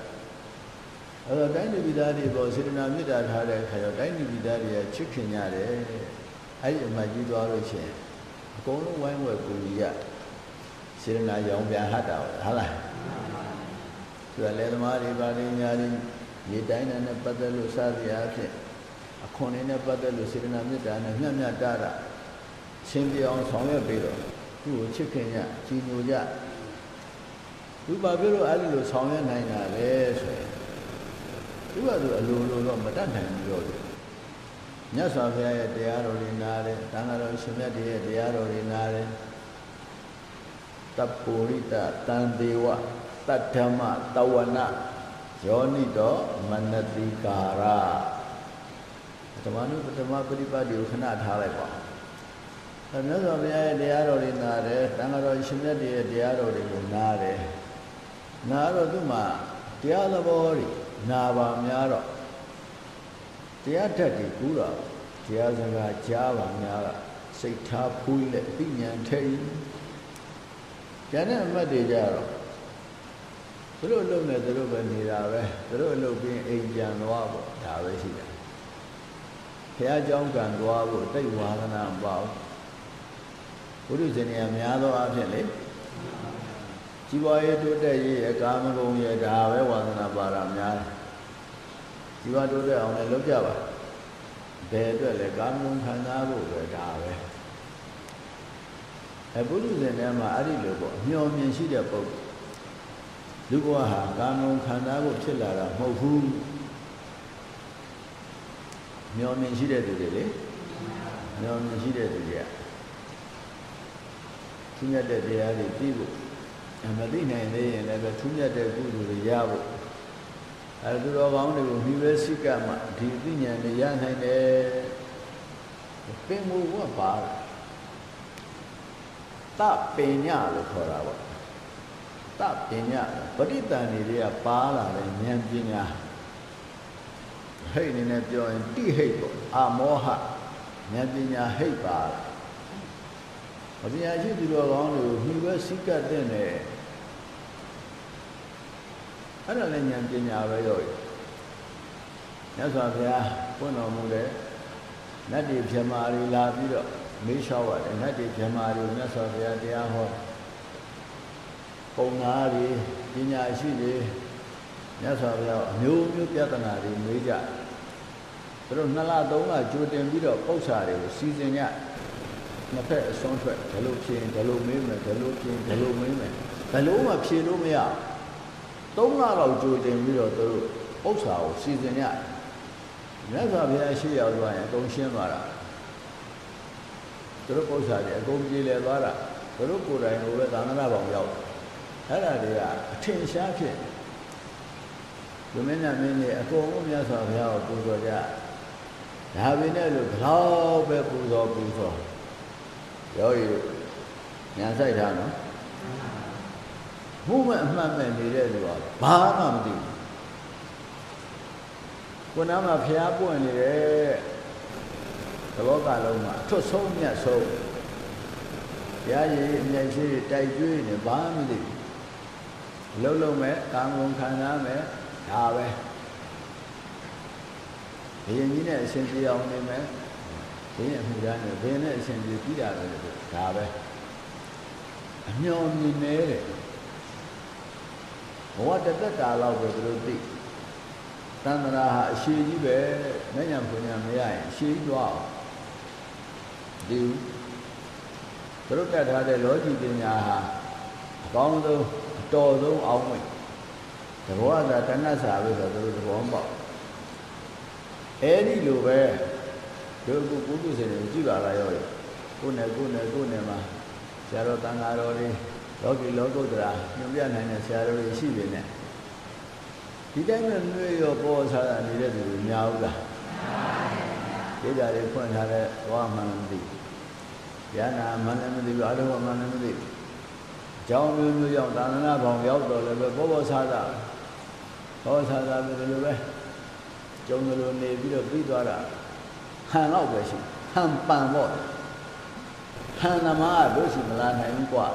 အဲ့တော့တိုင်းပြည်သားတွေပေါ်စေတနာမေတ္တာထားတဲ့အခါကျတော့တိုင်းပြည်သားတွေကချစ်ခင်ကြတယ်အဲ့ဒီအမကြီးသွားလို့ရှိရင်အကုန်လုံးဝိုင်းဝဲကူညီရစေတနာရောင်ပြန်ဟတ်တာဟုတ်လားသူကလည်းသမားတွေပါလိညာတွေမြေတိုင်းနဲ့ပတ်သက်လို့စသည်အားဖြင့်အခွန်နဲ့ပတ်သက်လို့စေတနာမေတ္တာနဲ့မျှမျှတတာချင်းပြောင်းဆောင်ရွက်ပြီးတော့သူ့ကိုချစ်ခင်ကြကြီးညိုကြသူဘာဖြစ်လို့အဲ့ဒီလိုဆောင်ရွက်နိုင်တာလဲဆိုရင် သူကသူအလိုလိုတော့မတတ်နိုင်ဘူးတော့မြတ်စွာဘုရားရဲ့တရားတော်တွေနားတယ်တန်ခါတော်ရှင်မြတ်ရဲ့တရားတော်တွေနားတယ်တပုရိတတန်သေးဝတတ္ဓမတဝနာယောနိတောမနတိကာရဓမ္မနုပထမပရိပတ်ဒီကိုခဏထားလိုက်ပါအဲမြတ်စွာဘုရားရဲ့တရားတော်တွေနားတယ်တန်ခါတော်ရှင်မြတ်ရဲ့တရားတော်တွေကိုနားတယ်နားတော့သူ့မှာတရားသဘောတွေ နာပါများတော့တရားဓာတ်တွေကူးတော့တရားစကားကြားပါများကစိတ်ထားဖူးလက်သိဉာဏ်ထိတ်ကျန်တဲ့အမတ်တွေကြတော့သူတို့လုံနေသူတို့ပဲနေတာပဲသူတို့အလုပ်ပြီးအိမ်ပြန်သွားပေါ့ဒါပဲရှိတယ်ဘုရားကျောင်းကံသွားဖို့တိတ်ဝါဒနာမပေါ့ဘုရုဇင်ရများသောအဖြစ်လေ ကြီးပွားရေးတိုးတက်ရေးအကာမဂုဏ်ရဲ့ဒါပဲဝါသနာပါရများတယ်ကြီးပွားတိုးတက်အောင်လည်းလုပ်ကြပါဘယ်အတွက်လဲကာမဂုဏ်ခံစားဖို့ပဲဒါပဲအဘုရုဇင်ထဲမှာအဲ့ဒီလိုပေါ့မျောမြင်ရှိတဲ့ပုဂ္ဂိုလ်လူဘဝဟာကာမဂုဏ်ခံစားဖို့ဖြစ်လာတာမဟုတ်ဘူးမျောမြင်ရှိတဲ့သူတွေလေမျောမြင်ရှိတဲ့သူတွေကသူမြတ်တဲ့တရားတွေပြီးဖို့ မသိနိုင်သေးရင်လည်းပဲထူးမြတ်တဲ့ကုသိုလ်တွေရဖို့အဲသူတော်ကောင်းတွေကိုမိဘစိကမှဒီသိဉာဏ်တွေရနိုင်တယ်ပင်မို့ကပါတပင်ညလို့ခေါ်တာပေါ့တတပညာပဋိတန်တွေကပါလာတဲ့ဉာဏ်ပညာဟိတ်နေနဲ့ပြောရင်တိဟိတ်ပေါ့အာမောဟဉာဏ်ပညာဟိတ်ပါလာအပညာရှိသူတော်ကောင်းတွေကိုမိဘစိကတ်တဲ့နဲ့ အဲ့ဒါလည်းဉာဏ်ပညာပဲရောမြတ်စွာဘုရားပွင့်တော်မူတဲ့နတ်တွေပြမာတွေလာပြီးတော့မေးလျှောက်ရတယ်နတ်တွေပြမာတွေမြတ်စွာဘုရားတရားဟောပုံနာတွေပညာရှိတွေမြတ်စွာဘုရားအမျိုးမျိုးပြဿနာတွေမေးကြသူတို့နှစ်လသုံးလကြိုတင်ပြီးတော့ပု္ပ္ပာတွေကိုစီစဉ်ကြနှစ်ဖက်အစွန်းထွက်ဘယ်လိုဖြေရင်ဘယ်လိုမေးမယ်ဘယ်လိုဖြေရင်ဘယ်လိုမေးမယ်ဘယ်လိုမှဖြေလို့မရ သုံးလလောက်ကြိုတင်ပြီးတော့သူတို့ပု္ပ္ပာကိုစီစဉ်ကြမြတ်စွာဘုရားရှိရောက်သွားရင်အကုန်ရှင်းသွားတာသူတို့ပု္ပ္ပာတွေအကုန်ပြေလည်သွားတာသူတို့ကိုယ်တိုင်ကိုပဲသာသနာ့ဘောင်ရောက်အဲ့ဒါတွေကအထင်ရှားဖြစ်လူမင်းနဲ့မင်းတွေအကုန်လုံးမြတ်စွာဘုရားကိုပူဇော်ကြဒါပေမဲ့လို့ဘလောက်ပဲပူဇော်ပူဇော်ရောရီညာဆိုင်တာနော် မှုမဲ့အမှတ်မဲ့နေတဲ့လူကဘာမှမသိဘူးကိုနာမှာဖျားပွင့်နေတဲ့သဘောကလုံးမှာအထွတ်ဆုံးမြတ်ဆုံးဘုရားကြီးအမြဲရှိတိုက်ကျွေးနေဘာမှမသိဘူးလုံးလုံးမဲ့ကာမဂုဏ်ခံစားမဲ့ဒါပဲဘယင်ကြီးနဲ့အရှင်ပြေအောင်နေမယ်ဘယင်အမှုရနေဘယင်နဲ့အရှင်ပြေပြီးတာပဲဒါပဲအမျော်မြင်နေတဲ့ ဘဝတသက်တာလောက်ပဲသူတို့သိတန္တရာဟာအရှိကြီးပဲမညံဖွညာမရရင်အရှိကြီးတော့ဒီသူတို့တက်ထားတဲ့လောကီပညာဟာအကောင်းဆုံးအတော်ဆုံးအောင်ဝင်သဘောသာတဏ္ဍစာပဲဆိုတော့သူတို့သဘောပေါက်အဲဒီလိုပဲတို့ကုကုသိုလ်စင်တွေကြည့်ပါလားရောကိုယ်နဲ့ကိုယ်နဲ့ကိုယ်နဲ့မှာဆရာတော်တန်ဃာတော်တွေ လောကီလောကုတ္တရာညွန်ပြနိုင်တဲ့ဆရာတော်တွေရှိပေနဲ့ဒီတိုင်းနဲ့မျိုးရောပေါ်စားတာနေတဲ့သူတွေများဘူးလားမှန်ပါဗျာဒေတာတွေဖွင့်ထားတဲ့သွားမှန်မသိဉာဏ်နာမှန်လည်းမသိဘူးအလုံးမှန်လည်းမသိဘူးအကြောင်းမျိုးမျိုးရောက်သာသနာဘောင်ရောက်တော့လည်းပဲပေါ်ပေါ်စားတာပေါ်စားတာပဲဒီလိုပဲကျုံလိုနေပြီးတော့ပြီးသွားတာဟန်တော့ပဲရှိဟန်ပန်ပေါ့ဟန်သမားတို့ရှိမလားနိုင်ဘူးကွာ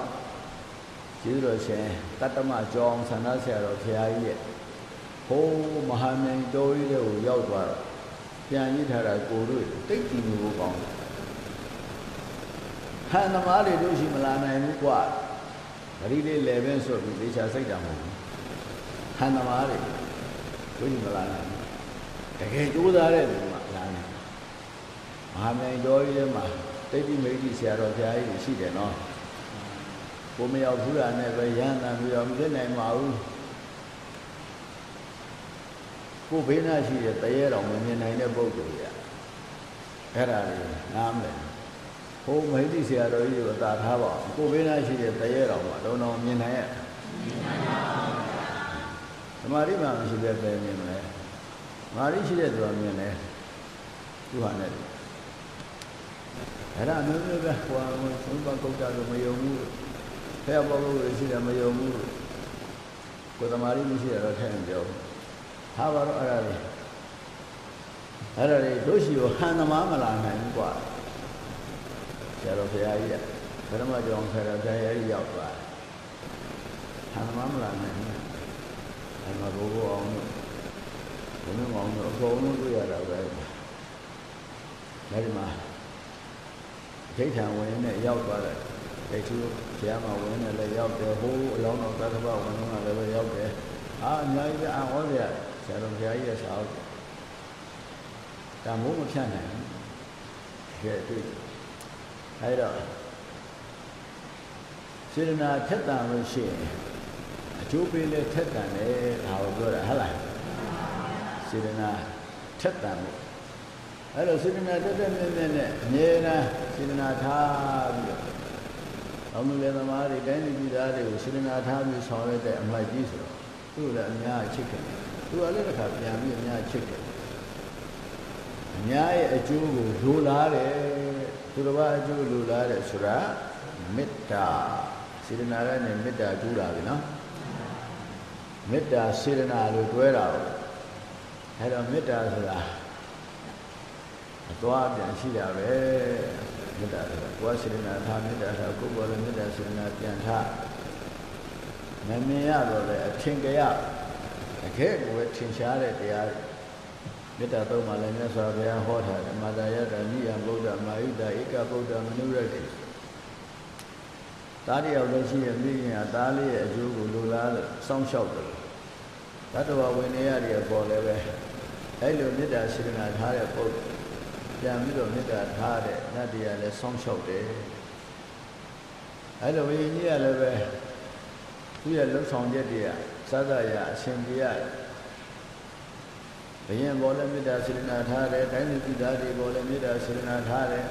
ကျေးဇူးတော်ရှင်တတ္တမကျောင်းဆန္ဒဆရာတော်ဖရာကြီးရဲ့ဟိုးမဟာမင်းတော်ကြီးရဲ့ကိုရောက်သွားတော့ပြန်ရစ်ထားတာကိုတို့တိတ်ကြည်မျိုးကောင်းတယ်ဟန်သမားတွေတို့ရှိမလာနိုင်ဘူးကွာဂရီလေးလေဘင်းဆိုပြီးဒေချာစိတ်တာမဟုတ်ဘူးဟန်သမားတွေတို့ရှိမလာနိုင်ဘူးတကယ်ကြိုးစားတဲ့လူကလာနိုင်မဟာမင်းတော်ကြီးရဲ့မှာတိတ်ကြည်မိတ်ကြီးဆရာတော်ဖရာကြီးရှိတယ်နော် ကိုမရောက်ဘူးတာနဲ့ပဲရဟန္တာပြီးတော့မဖြစ်နိုင်ပါဘူးကိုဘေးနာရှိတဲ့တရေတော်မမြင်နိုင်တဲ့ပုဂ္ဂိုလ်ကြီးအဲ့ဒါလေးနားမလဲဟိုမိတ်တိဆရာတော်ကြီးကိုသာထားပါကိုဘေးနာရှိတဲ့တရေတော်မှာတော့တော့မြင်နိုင်ရဲ့မြင်နိုင်ပါဘူးဓမ္မရိမှမရှိတဲ့ပဲမြင်မလဲမာရိရှိတဲ့သူကမြင်တယ်သူဟာနဲ့အဲ့ဒါမျိုးမျိုးပဲဟိုဘုရားကုတ်တာလို့မယုံဘူး ဖះဘောဂုရှိတယ်မယုံဘူးကိုယ်သမာဓိမရှိရတော့ထဲမပြောဘူးဟာပါတော့အဲ့ဒါလေးအဲ့ဒါလေးတို့ရှိကိုဟန်သမားမလာနိုင်ဘူးကွာဆရာတော်ဘုရားကြီးကဗရမကျောင်းဆရာတော်ဘုရားကြီးရောက်သွားဟန်သမားမလာနိုင်ဘူးအဲ့မှာဘိုးဘိုးအောင်တို့ဘုန်းတော်အောင်တို့အကုန်လုံးတွေ့ရတာပဲအဲဒီမှာဒိဋ္ဌံဝင်နဲ့ရောက်သွားတယ်ဒိဋ္ဌု ဘုရားမှာဝင်နဲ့လည်းရောက်တယ်ဟိုးအလောင်းတော်သတ္တဗဝင်တော့လည်းပဲရောက်တယ်အာအများကြီးအံ့ဩစရာဆရာတော်ဘုရားကြီးရဲ့စာအုပ်ဒါမိုးမဖြတ်နိုင်ဘူးကဲတွေ့အဲဒါစေတနာထက်တန်လို့ရှိရင်အကျိုးပေးလဲထက်တန်တယ်ဒါကိုပြောတာဟုတ်လားစေတနာထက်တန်လို့အဲ့လိုစေတနာတက်တက်မြဲမြဲနဲ့အမြဲတမ်းစေတနာထားပြီးတော့ အမှုလေသမားတွေတိုင်းပြည်သားတွေကိုစေတနာထားပြီးဆောင်ရွက်တဲ့အမှတ်ကြီးဆိုတော့သူ့လည်းအများချစ်ခင်သူကလည်းတစ်ခါပြန်ပြီးအများချစ်ခင်အများရဲ့အကျိုးကိုလိုလားတယ်သူတစ်ပါးအကျိုးလိုလားတယ်ဆိုတာမေတ္တာစေတနာရနဲ့မေတ္တာကျူးတာပဲနော်မေတ္တာစေရနာလို့တွဲတာပေါ့အဲ့တော့မေတ္တာဆိုတာအသွားပြန်ရှိတာပဲ မေတ္တာဆိုတာကိုယ်စေရနာထားမေတ္တာထားကိုယ်ပေါ်လည်းမေတ္တာစေရနာပြန်ထားမမြင်ရတော့လေအထင်ကြရအခဲကိုယ်ထင်ရှားတဲ့တရားမေတ္တာသုံးပါလဲမြတ်စွာဘုရားဟောထားတယ်မာတာယတနိယဗုဒ္ဓမာယုတဧကဗုဒ္ဓမနုရတိသားတယောက်လည်းရှိရင်မိခင်ကသားလေးရဲ့အကျိုးကိုလိုလားလို့စောင့်ရှောက်တယ်တတ္တဝဝင်နေရတဲ့ပေါ်လည်းပဲအဲ့လိုမေတ္တာစေတနာထားတဲ့ပုဂ္ဂိုလ် ပြန်ပြီးတော့မေတ္တာထားတဲ့နတ်တရားလည်းစောင့်ရှောက်တယ်အဲ့လိုဝိညာဉ်ကြီးကလည်းပဲသူ့ရဲ့လှုပ်ဆောင်ချက်တွေကသဒ္ဒရာအရှင်ပြရတယ်ဘယင်ဘောလည်းမေတ္တာစေတနာထားတယ်တိုင်းသူပြည်သားတွေဘောလည်းမေတ္တာစေတနာထားတယ်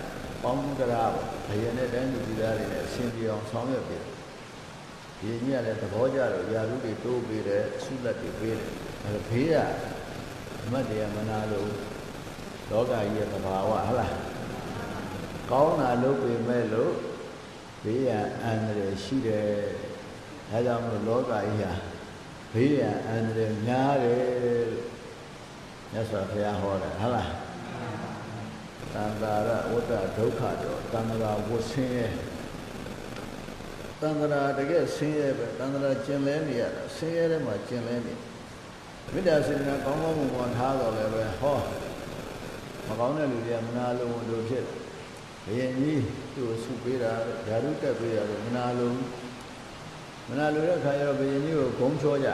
ပေါင်းမှုကြရာပေါ့ဘယင်နဲ့တိုင်းသူပြည်သားတွေနဲ့အရှင်ပြအောင်ဆောင်ရွက်ပြီးဒီကြီးကလည်းသဘောကျတော့ယာရုတွေတိုးပေးတယ်အဆုလက်တွေပေးတယ်အဲဘေးကအမတ်တရားမနာလို့ လောကကြီးရဲ့သဘာဝဟုတ်လားကောင်းတာလုပ်ပေမဲ့လို့ဘေးရန်အန္တရာယ်ရှိတယ်ဒါကြောင့်မလို့လောကကြီးဟာဘေးရန်အန္တရာယ်များတယ်လို့မြတ်စွာဘုရားဟောတယ်ဟုတ်လားတန်တာရဝတ္တဒုက္ခတော့တန်တာဝဆင်းရဲတန်တာတကယ်ဆင်းရဲပဲတန်တာကျင်လဲနေရတာဆင်းရဲထဲမှာကျင်လဲနေမေတ္တာစေတနာကောင်းကောင်းမွန်မွန်ထားတော့လည်းပဲဟော မကောင်းတဲ့လူတွေကမနာလိုဝန်တို့ဖြစ်ဘယင်ကြီးသူ့ကိုဆုပေးတာဓာတုတက်ပေးရတယ်မနာလိုမနာလိုတဲ့ခါကျတော့ဘယင်ကြီးကိုဂုံချောကြ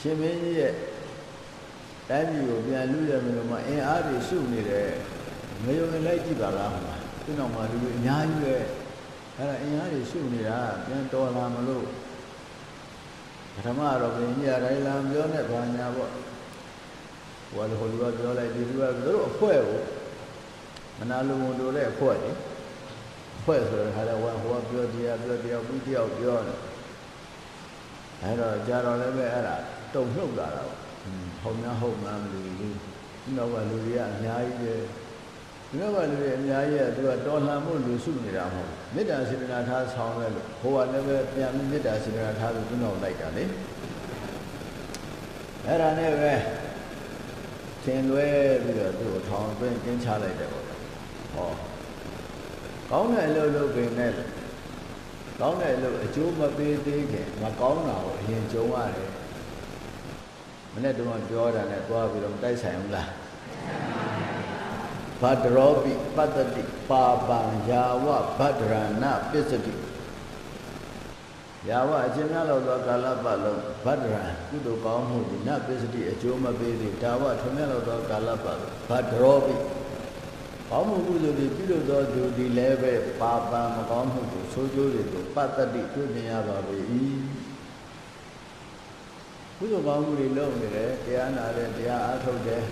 ရှင်မင်းကြီးရဲ့တိုင်းပြည်ကိုပြန်လူရမယ်လို့မှအင်အားတွေစုနေတယ်မယုံနဲ့လိုက်ကြည့်ပါလားဟောသူ့နောက်မှာလူတွေအများကြီးပဲအဲ့ဒါအင်အားတွေစုနေတာပြန်တော်လာမလို့ပထမတော့ဘယ်ကြီးအတိုင်းလာပြောနဲ့ဘာညာပေါ့ ဟိုလိုဟိုလူကပြောလိုက်ဒီလူကသူတို့အဖွဲ့ကိုမနာလိုဝန်တို့တဲ့အဖွဲ့လေအဖွဲ့ဆိုတော့ခါတော့ဟိုကပြောတရားပြောတရားပြီးတယောက်ပြောတယ်အဲ့တော့ကြာတော့လည်းပဲအဲ့ဒါတုံ့နှုတ်လာတာပေါ့ဟုတ်များဟုတ်မှန်းမလို့လူဒီနောက်ကလူတွေကအများကြီးပဲဒီနောက်ကလူတွေအများကြီးကသူကတော်လှန်မှုလူစုနေတာမဟုတ်မေတ္တာစေတနာထားဆောင်ရဲလို့ဟိုကလည်းပဲပြန်မေတ္တာစေတနာထားလို့သူနောက်လိုက်တာလေအဲ့ဒါနဲ့ပဲ သင်လွဲပြီးတော့သူ့ကိုထောင်သွင်းကျင်းချလိုက်တယ်ပေါ့ဟောကောင်းတဲ့အလုပ်လုပ်ပင်နဲ့ကောင်းတဲ့အလုပ်အကျိုးမပေးသေးခင်မကောင်းတာကိုအရင်ကြုံရတယ်မနေ့တုန်းကပြောတာနဲ့သွားပြီးတော့တိုက်ဆိုင်ဘူးလားဘဒရောပိပတ္တိပါပံယာဝဗဒရဏပစ္စတိ ယာဝအချင်းများလောက်သောကာလပတ်လုံးဗဒရံကုသိုလ်ကောင်းမှုဒီနပစ္စတိအကျိုးမပေးသေးဒါဝထွန်မြတ်လောက်သောကာလပတ်ဘဒရောပိကောင်းမှုကုသိုလ်တွေပြုလုပ်သောသူဒီလည်းပဲပါပံမကောင်းမှုကိုဆိုးကျိုးတွေကိုပတ္တိတွေ့မြင်ရပါ၏ကုသိုလ်ကောင်းမှုတွေလုပ်နေတယ်တရားနာတယ်တရားအားထုတ်တယ်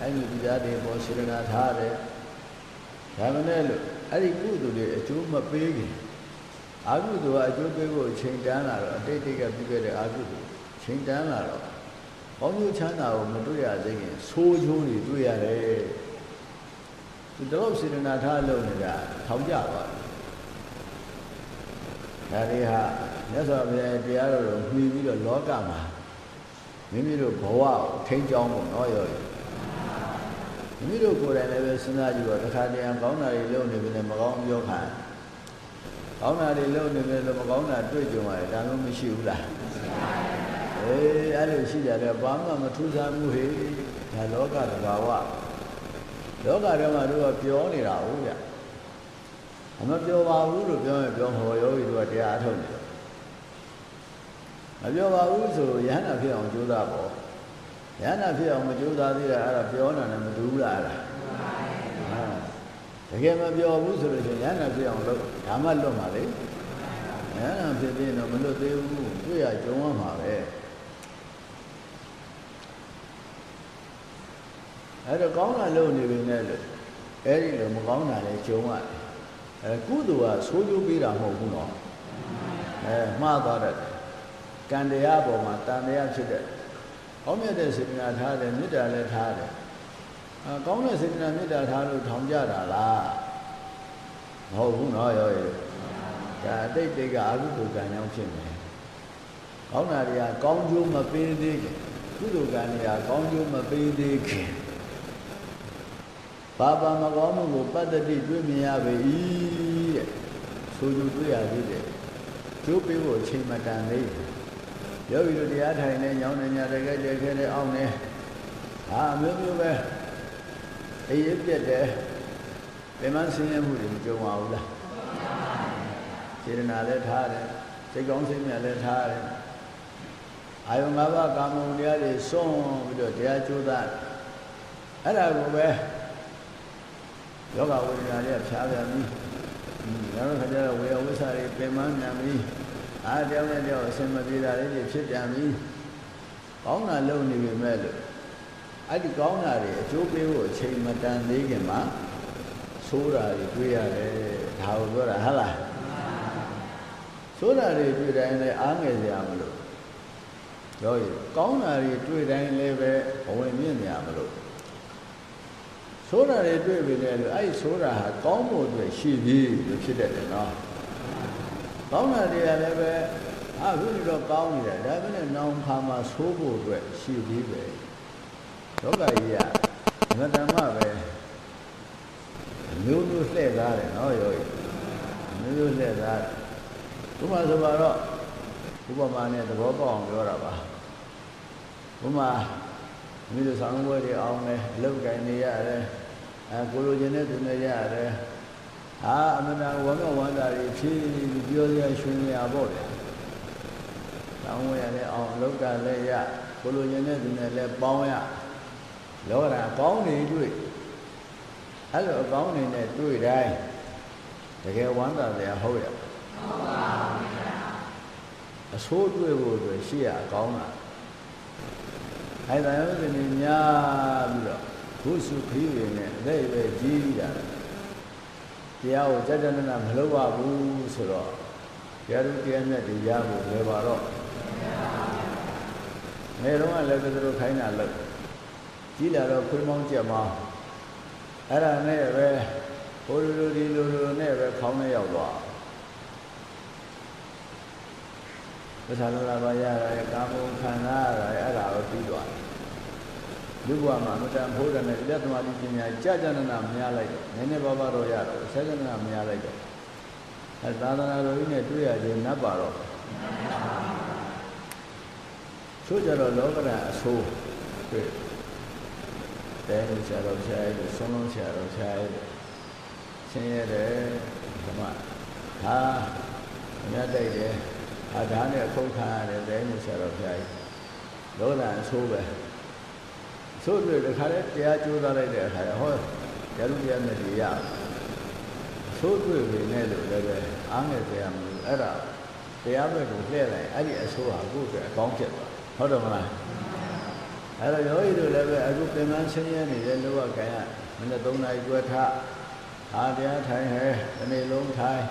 အဲ့ဒီဒီသားတွေပေါ်စေရနာထားတယ်ဒါမနဲ့လို့အဲ့ဒီကုသိုလ်တွေအကျိုးမပေးခင် အာဟုသူကအကျိုးပေးဖို့ချိန်တန်းလာတော့အတိတ်တိတ်ကပြီးခဲ့တဲ့အာဟုသူချိန်တန်းလာတော့ဘောင်းကျိုးချမ်းသာကိုမတွေ့ရသေးခင်ဆိုးချိုးတွေတွေ့ရတယ်ဒီတော့စေတနာထားလုပ်နေတာထောင်ကြပါဒါတွေဟာမြတ်စွာဘုရားတရားတော်ကိုမှီပြီးတော့လောကမှာမိမိတို့ဘဝကိုထိန်းကျောင်းဖို့တော့ရောမိမိတို့ကိုယ်တိုင်လည်းပဲစဉ်းစားကြည့်တော့တခါတည်းကောင်းတာတွေလုပ်နေပြီနဲ့မကောင်းပြောခံ ကောင်းတာတွေလုပ်နေပြီလို့မကောင်းတာတွေ့ကြုံရတယ်ဒါမှမရှိဘူးလားအေးအဲ့လိုရှိကြတယ်ဘာမှမထူးဆန်းဘူးဟေ့ဒါလောကတဘာဝလောကထဲမှာတို့ကပြောနေတာဟုတ်ဗျအမပြောပါဘူးလို့ပြောရင်ပြောဟောယောဂီတို့ကတရားအထုတ်နေတယ်မပြောပါဘူးဆိုရဟန္တာဖြစ်အောင်ကြိုးစားပေါ့ရဟန္တာဖြစ်အောင်မကြိုးစားသေးတာအဲ့ဒါပြောနေတာနဲ့မတူဘူးလားအဲ့ဒါတ ကယ်မပြောဘူးဆိုလို့ရှိရင်ရဟန္တာဖြစ်အောင်လုပ်ဒါမှလွတ်မှာလေရဟန္တာဖြစ်ပြီးတော့မလွတ်သေးဘူးတွေ့ရကြုံရမှာပဲအဲ့တော့ကောင်းတာလုပ်နေပြီနဲ့လို့အဲ့ဒီလိုမကောင်းတာလည်းကြုံရတယ်အဲကုသိုလ်ကဆိုးကျိုးပေးတာမဟုတ်ဘူးနော်အဲမှားသွားတယ်ကံတရားပေါ်မှာတန်တရားဖြစ်တဲ့ကောင်းမြတ်တဲ့စေတနာထားတယ်မေတ္တာလည်းထားတယ် အကောင်းတဲ့စေတနာမေတ္တာထားလို့ထောင်ကြတာလားမဟုတ်ဘူးနော်ရောရဒါအတိတ်တိတ်ကအကုသိုလ်ကံကြောင့်ဖြစ်နေကောင်းတာတွေကကောင်းကျိုးမပေးသေးခင်ကုသိုလ်ကံတွေကကောင်းကျိုးမပေးသေးခင်ဘာဘာမကောင်းမှုကိုပတ္တိတွေ့မြင်ရပေ၏တဲ့ဆိုကြတွေ့ရသေးတယ်ကျိုးပေးဖို့အချိန်မတန်သေးဘူးယောဂီတို့တရားထိုင်နေညောင်းနေညတကယ်တည်းခဲတဲ့အောင်းနေဟာအမျိုးမျိုးပဲ အေးရပြက်တယ်ပြမဆင်းရဲမှုတွေမကြုံပါဘူးလားစေတနာလည်းထားတယ်စိတ်ကောင်းစိတ်မြတ်လည်းထားတယ်အာယုံ၅ပါးကာမဂုဏ်တရားတွေစွန့်ပြီးတော့တရားကျိုးသားအဲ့ဒါကိုပဲယောဂဝေဒနာတွေဖြားပြန်ပြီးနောက်တစ်ခါကျတော့ဝေယဝိသတွေပင်မမြန်ပြီးအားတောင်းတဲ့တော့အစင်မပြေတာလေးတွေဖြစ်ပြန်ပြီးကောင်းတာလုပ်နေပြီမဲ့လို့ အဲ့ဒီကောင်းတာတွေအကျိုးပေးဖို့အချိန်မတန်သေးခင်မှာဆိုးတာတွေတွေ့ရတယ်ဒါကိုပြောတာဟုတ်လားဆိုးတာတွေတွေ့တိုင်းလည်းအားငယ်စရာမလိုရောရကောင်းတာတွေတွေ့တိုင်းလည်းပဲဘဝင်မြင့်နေရမလို့ဆိုးတာတွေတွေ့ပြီလေလို့အဲ့ဒီဆိုးတာဟာကောင်းဖို့အတွက်ရှိသည်လို့ဖြစ်တတ်တယ်နော်ကောင်းတာတွေကလည်းပဲအခုတော့ကောင်းနေတယ်ဒါပေမဲ့နောင်ခါမှာဆိုးဖို့အတွက်ရှိသေးပဲ လောကကြီးကမတ္တမပဲမျိုးမျိုးလှည့်သားတယ်နော်ရောမျိုးမျိုးလှည့်သားတယ်ဥပမာဆိုပါတော့ဥပမာနဲ့သဘောပေါက်အောင်ပြောတာပါဥပမာမိတို့ဆောင်းပွဲတွေအောင်လဲအလုပ်ကိုင်နေရတယ်အဲကိုလိုချင်တဲ့သူနဲ့ရတယ်ဟာအမှန်တန်ဝမ်းမဝမ်းသာတွေဖြည်းပြောရရွှင်ရပေါ့လေဆောင်းပွဲရလဲအောင်အလုပ်ကလည်းရကိုလိုချင်တဲ့သူနဲ့လည်းပေါင်းရ လောကဓာတ်ကောင်းနေတွေ့အဲ့လိုအကောင်းနေနဲ့တွေ့တိုင်းတကယ်ဝမ်းသာတယ်ဟုတ်ရဟုတ်ပါဘူးဗျာအဆိုးတွေ့ဖို့အတွက်ရှိရအကောင်းတာအဲ့ဒါရောဒီနေ့ညာပြီးတော့ဘုစုခီးရင်နဲ့လက်ပဲကြီးတာတရားကိုစัจ jana မလုပ်ပါဘူးဆိုတော့တရားတို့တရားမြတ်တရားကိုလွယ်ပါတော့နေတော့လည်းသူတို့ခိုင်းတာလို့ ကြီးလာတော့ခွေးမောင်းကြက်မောင်းအဲ့ဒါနဲ့ပဲဟိုလိုလိုဒီလိုလိုနဲ့ပဲခေါင်းနဲ့ရောက်သွားပစ္စာလလာပါရတာကာမုခန္ဓာရတာအဲ့ဒါကိုပြီးသွားလူဘဝမှာမတန်ဖိုးတယ်နဲ့လက်သမာဓိပညာကြာကြာနာနာမရလိုက်တော့နည်းနည်းပါးပါးတော့ရတော့ဆယ်ဆယ်နာမရလိုက်တော့အဲသာသနာတော်ကြီးနဲ့တွေ့ရခြင်းနတ်ပါတော့ချို့ကြတော့လောကဓာတ်အဆိုးတွေ့ တဲလို့ဆရာတော်ဆရာကြီးဆုံးလုံးဆရာတော်ဆရာကြီးဆင်းရဲတယ်ဓမ္မဟာမြတ်တိုက်တယ်အာဒါနဲ့ခုတ်ခါရတယ်တဲလို့ဆရာတော်ဆရာကြီးလောကဓာတ်အဆိုးပဲဆိုတွေ့တခါလဲတရားကြိုးစားလိုက်တဲ့အခါဟောတရားလူတရားနဲ့ရဆိုတွေ့ပြီနဲ့လို့လည်းပဲအားငယ်ကြရမလို့အဲ့ဒါတရားဘက်ကိုလှည့်လိုက်အဲ့ဒီအဆိုးဟာကိုယ့်အတွက်အကောင်းဖြစ်သွားဟုတ်တယ်မလား အဲ့တော့ယောဂီတို့လည်းပဲအခုပင်မဆင်းရဲနေတဲ့လောကကံရမနေ့3နာရီကျွဲထအာတရားထိုင်ဟဲဒီနေ့လုံးထိုင်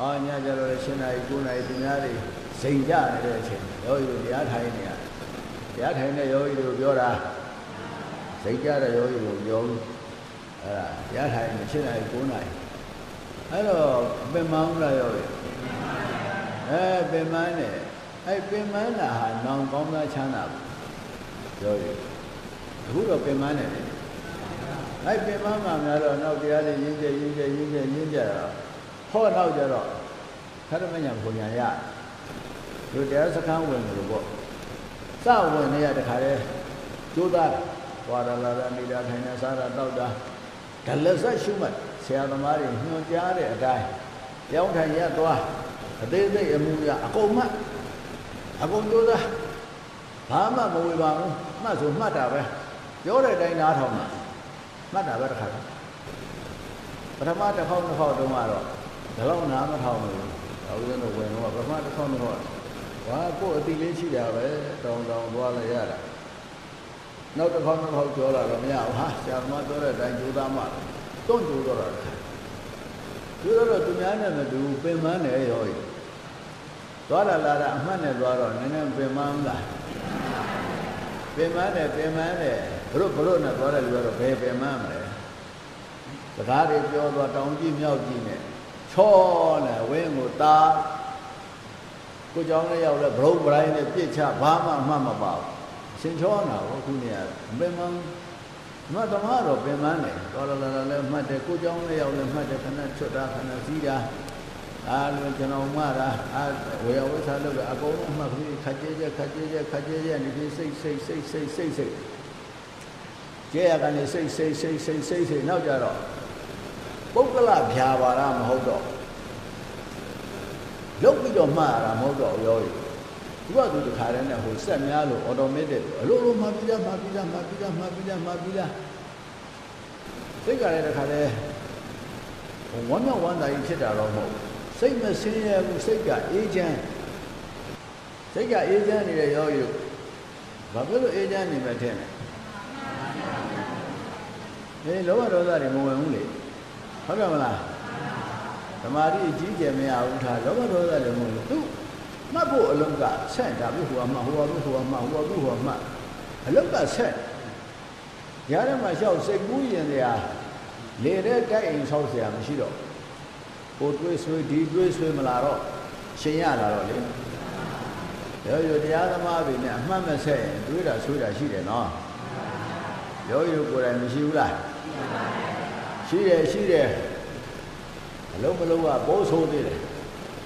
အော်ညကြတော့7နာရီ9နာရီဒီများတွေစိန်ကြနေတဲ့အချိန်ယောဂီတို့တရားထိုင်နေရတရားထိုင်တဲ့ယောဂီတို့ပြောတာစိတ်ကြတဲ့ယောဂီကိုပြောဘူးအဲ့ဒါရထိုင်7နာရီ9နာရီအဲ့တော့ပင်မန်းလာယောဂီအဲပင်မန်းနဲ့အဲ့ပင်မန်းတာဟာနောင်ကောင်းသားချမ်းသာ ပြောရအခုတော့ပင်မန်းနဲ့အဲ့ပင်မန်းမှာများတော့နောက်တရားတွေရင်းကျရင်းကျရင်းကျရင်းကျတော့ဟောနောက်ကြတော့ခရမညာဘုံညာရတို့တရားစခန်းဝင်လို့ပေါ့စဝင်နေရတခါလဲကျိုးသားဝါရလာရနေတာထိုင်နေစားတာတောက်တာဒလဆက်ရှုမှတ်ဆရာသမားတွေညွှန်ကြားတဲ့အတိုင်းကြောင်းထိုင်ရသွားအသေးစိတ်အမှုရအကုန်မှတ်အကုန်ကျိုးသားဘာမှမဝေပါဘူး မှတ်ဆိုမှတ်တာပဲပြောတဲ့အတိုင်းနားထောင်တာမှတ်တာပဲတခါပထမတစ်ခေါက်တစ်ခေါက်တုန်းကတော့ဒီလောက်နားမထောင်ဘူးတော့ဦးဇင်းတို့ဝင်တော့ပထမတစ်ခေါက်တစ်ခေါက်ဟာကိုယ်အတိလေးရှိတာပဲတောင်းတောင်းသွားလိုက်ရတာနောက်တစ်ခေါက်နှစ်ခေါက်ပြောလာတော့မရဘူးဟာဆရာသမားပြောတဲ့အတိုင်းကြိုးစားမှတွန့်ကြိုးတော့တာကြိုးတော့သူများနဲ့မတူပင်မန်းတယ်ရောသွားလာလာတာအမှတ်နဲ့သွားတော့နည်းနည်းပင်မန်းလား ပင်မန်းတယ်ပင်မန်းတယ်ဘလို့ဘလို့နဲ့သွားတယ်လူကတော့ဘယ်ပင်မန်းမလဲစကားတွေပြောသွားတောင်ကြည့်မြောက်ကြည့်နဲ့ချောနဲ့ဝင်းကိုတာ ကိုเจ้าနဲ့ရောက်လဲဘရုံပရိုင်းနဲ့ပြစ်ချဘာမှအမှတ်မပါဘူးရှင်ချောနာကိုခုနေရပင်မမတ်သမားတော့ပင်မနဲ့တော်တော်တော်လည်းမှတ်တယ်ကိုเจ้าနဲ့ရောက်လဲမှတ်တယ်ခဏချွတ်တာခဏစီးတာ အားလုံးကျွန်တော်မှတာအာဝေယဝိသလုပ်တယ်အကုန်လုံးမှတ်ပြီးခက်ကြဲကြဲခက်ကြဲကြဲခက်ကြဲကြဲနေပြီးစိတ်စိတ်စိတ်စိတ်စိတ်စိတ်ကျဲရကနေစိတ်စိတ်စိတ်စိတ်စိတ်စိတ်နောက်ကြတော့ပုဂ္ဂလဖြာပါရမဟုတ်တော့လုတ်ပြီးတော့မှားရတာမဟုတ်တော့ရောဒီကသူတခါတည်းနဲ့ဟိုဆက်များလို့ automatic အလိုလိုမှားပြီးသားမှားပြီးသားမှားပြီးသားမှားပြီးသားမှားပြီးသားစိတ်ကလည်းတခါတည်းဝမ်းမြောက်ဝမ်းသာကြီးဖြစ်တာတော့မဟုတ် စိတ်မဆင်းရဲဘူးစိတ်ကအေးချမ်းစိတ်ကအေးချမ်းနေတဲ့ရောယူဘာဖြစ်လို့အေးချမ်းနေမှထင်လဲအေးလောဘဒေါသတွေမဝင်ဘူးလေဟုတ်တယ်မလားသမာဓိအကြီးကျယ်မရဘူးထားလောဘဒေါသတွေမဝင်ဘူးသူမှတ်ဖို့အလုံးကဆက်တာပြီဟိုကမှဟိုကဟိုကမှဟိုကဟိုကမှအလုံးကဆက်ရထဲမှာလျှောက်စိတ်ကူးရင်တရားလေတဲ့တိုက်အိမ်ဆောက်เสียမရှိတော့ ဟိုတွေးဆွေးဒီတွေးဆွေးမလာတော့ရှင်ရလာတော့လေရောရောတရားသမားတွေနဲ့အမှတ်မဆက်ရင်တွေးတာဆွေးတာရှိတယ်နော်ရောရောကိုယ်တိုင်မရှိဘူးလားရှိတယ်ရှိတယ်အလုံးမလုံးကပိုးဆိုးသေးတယ်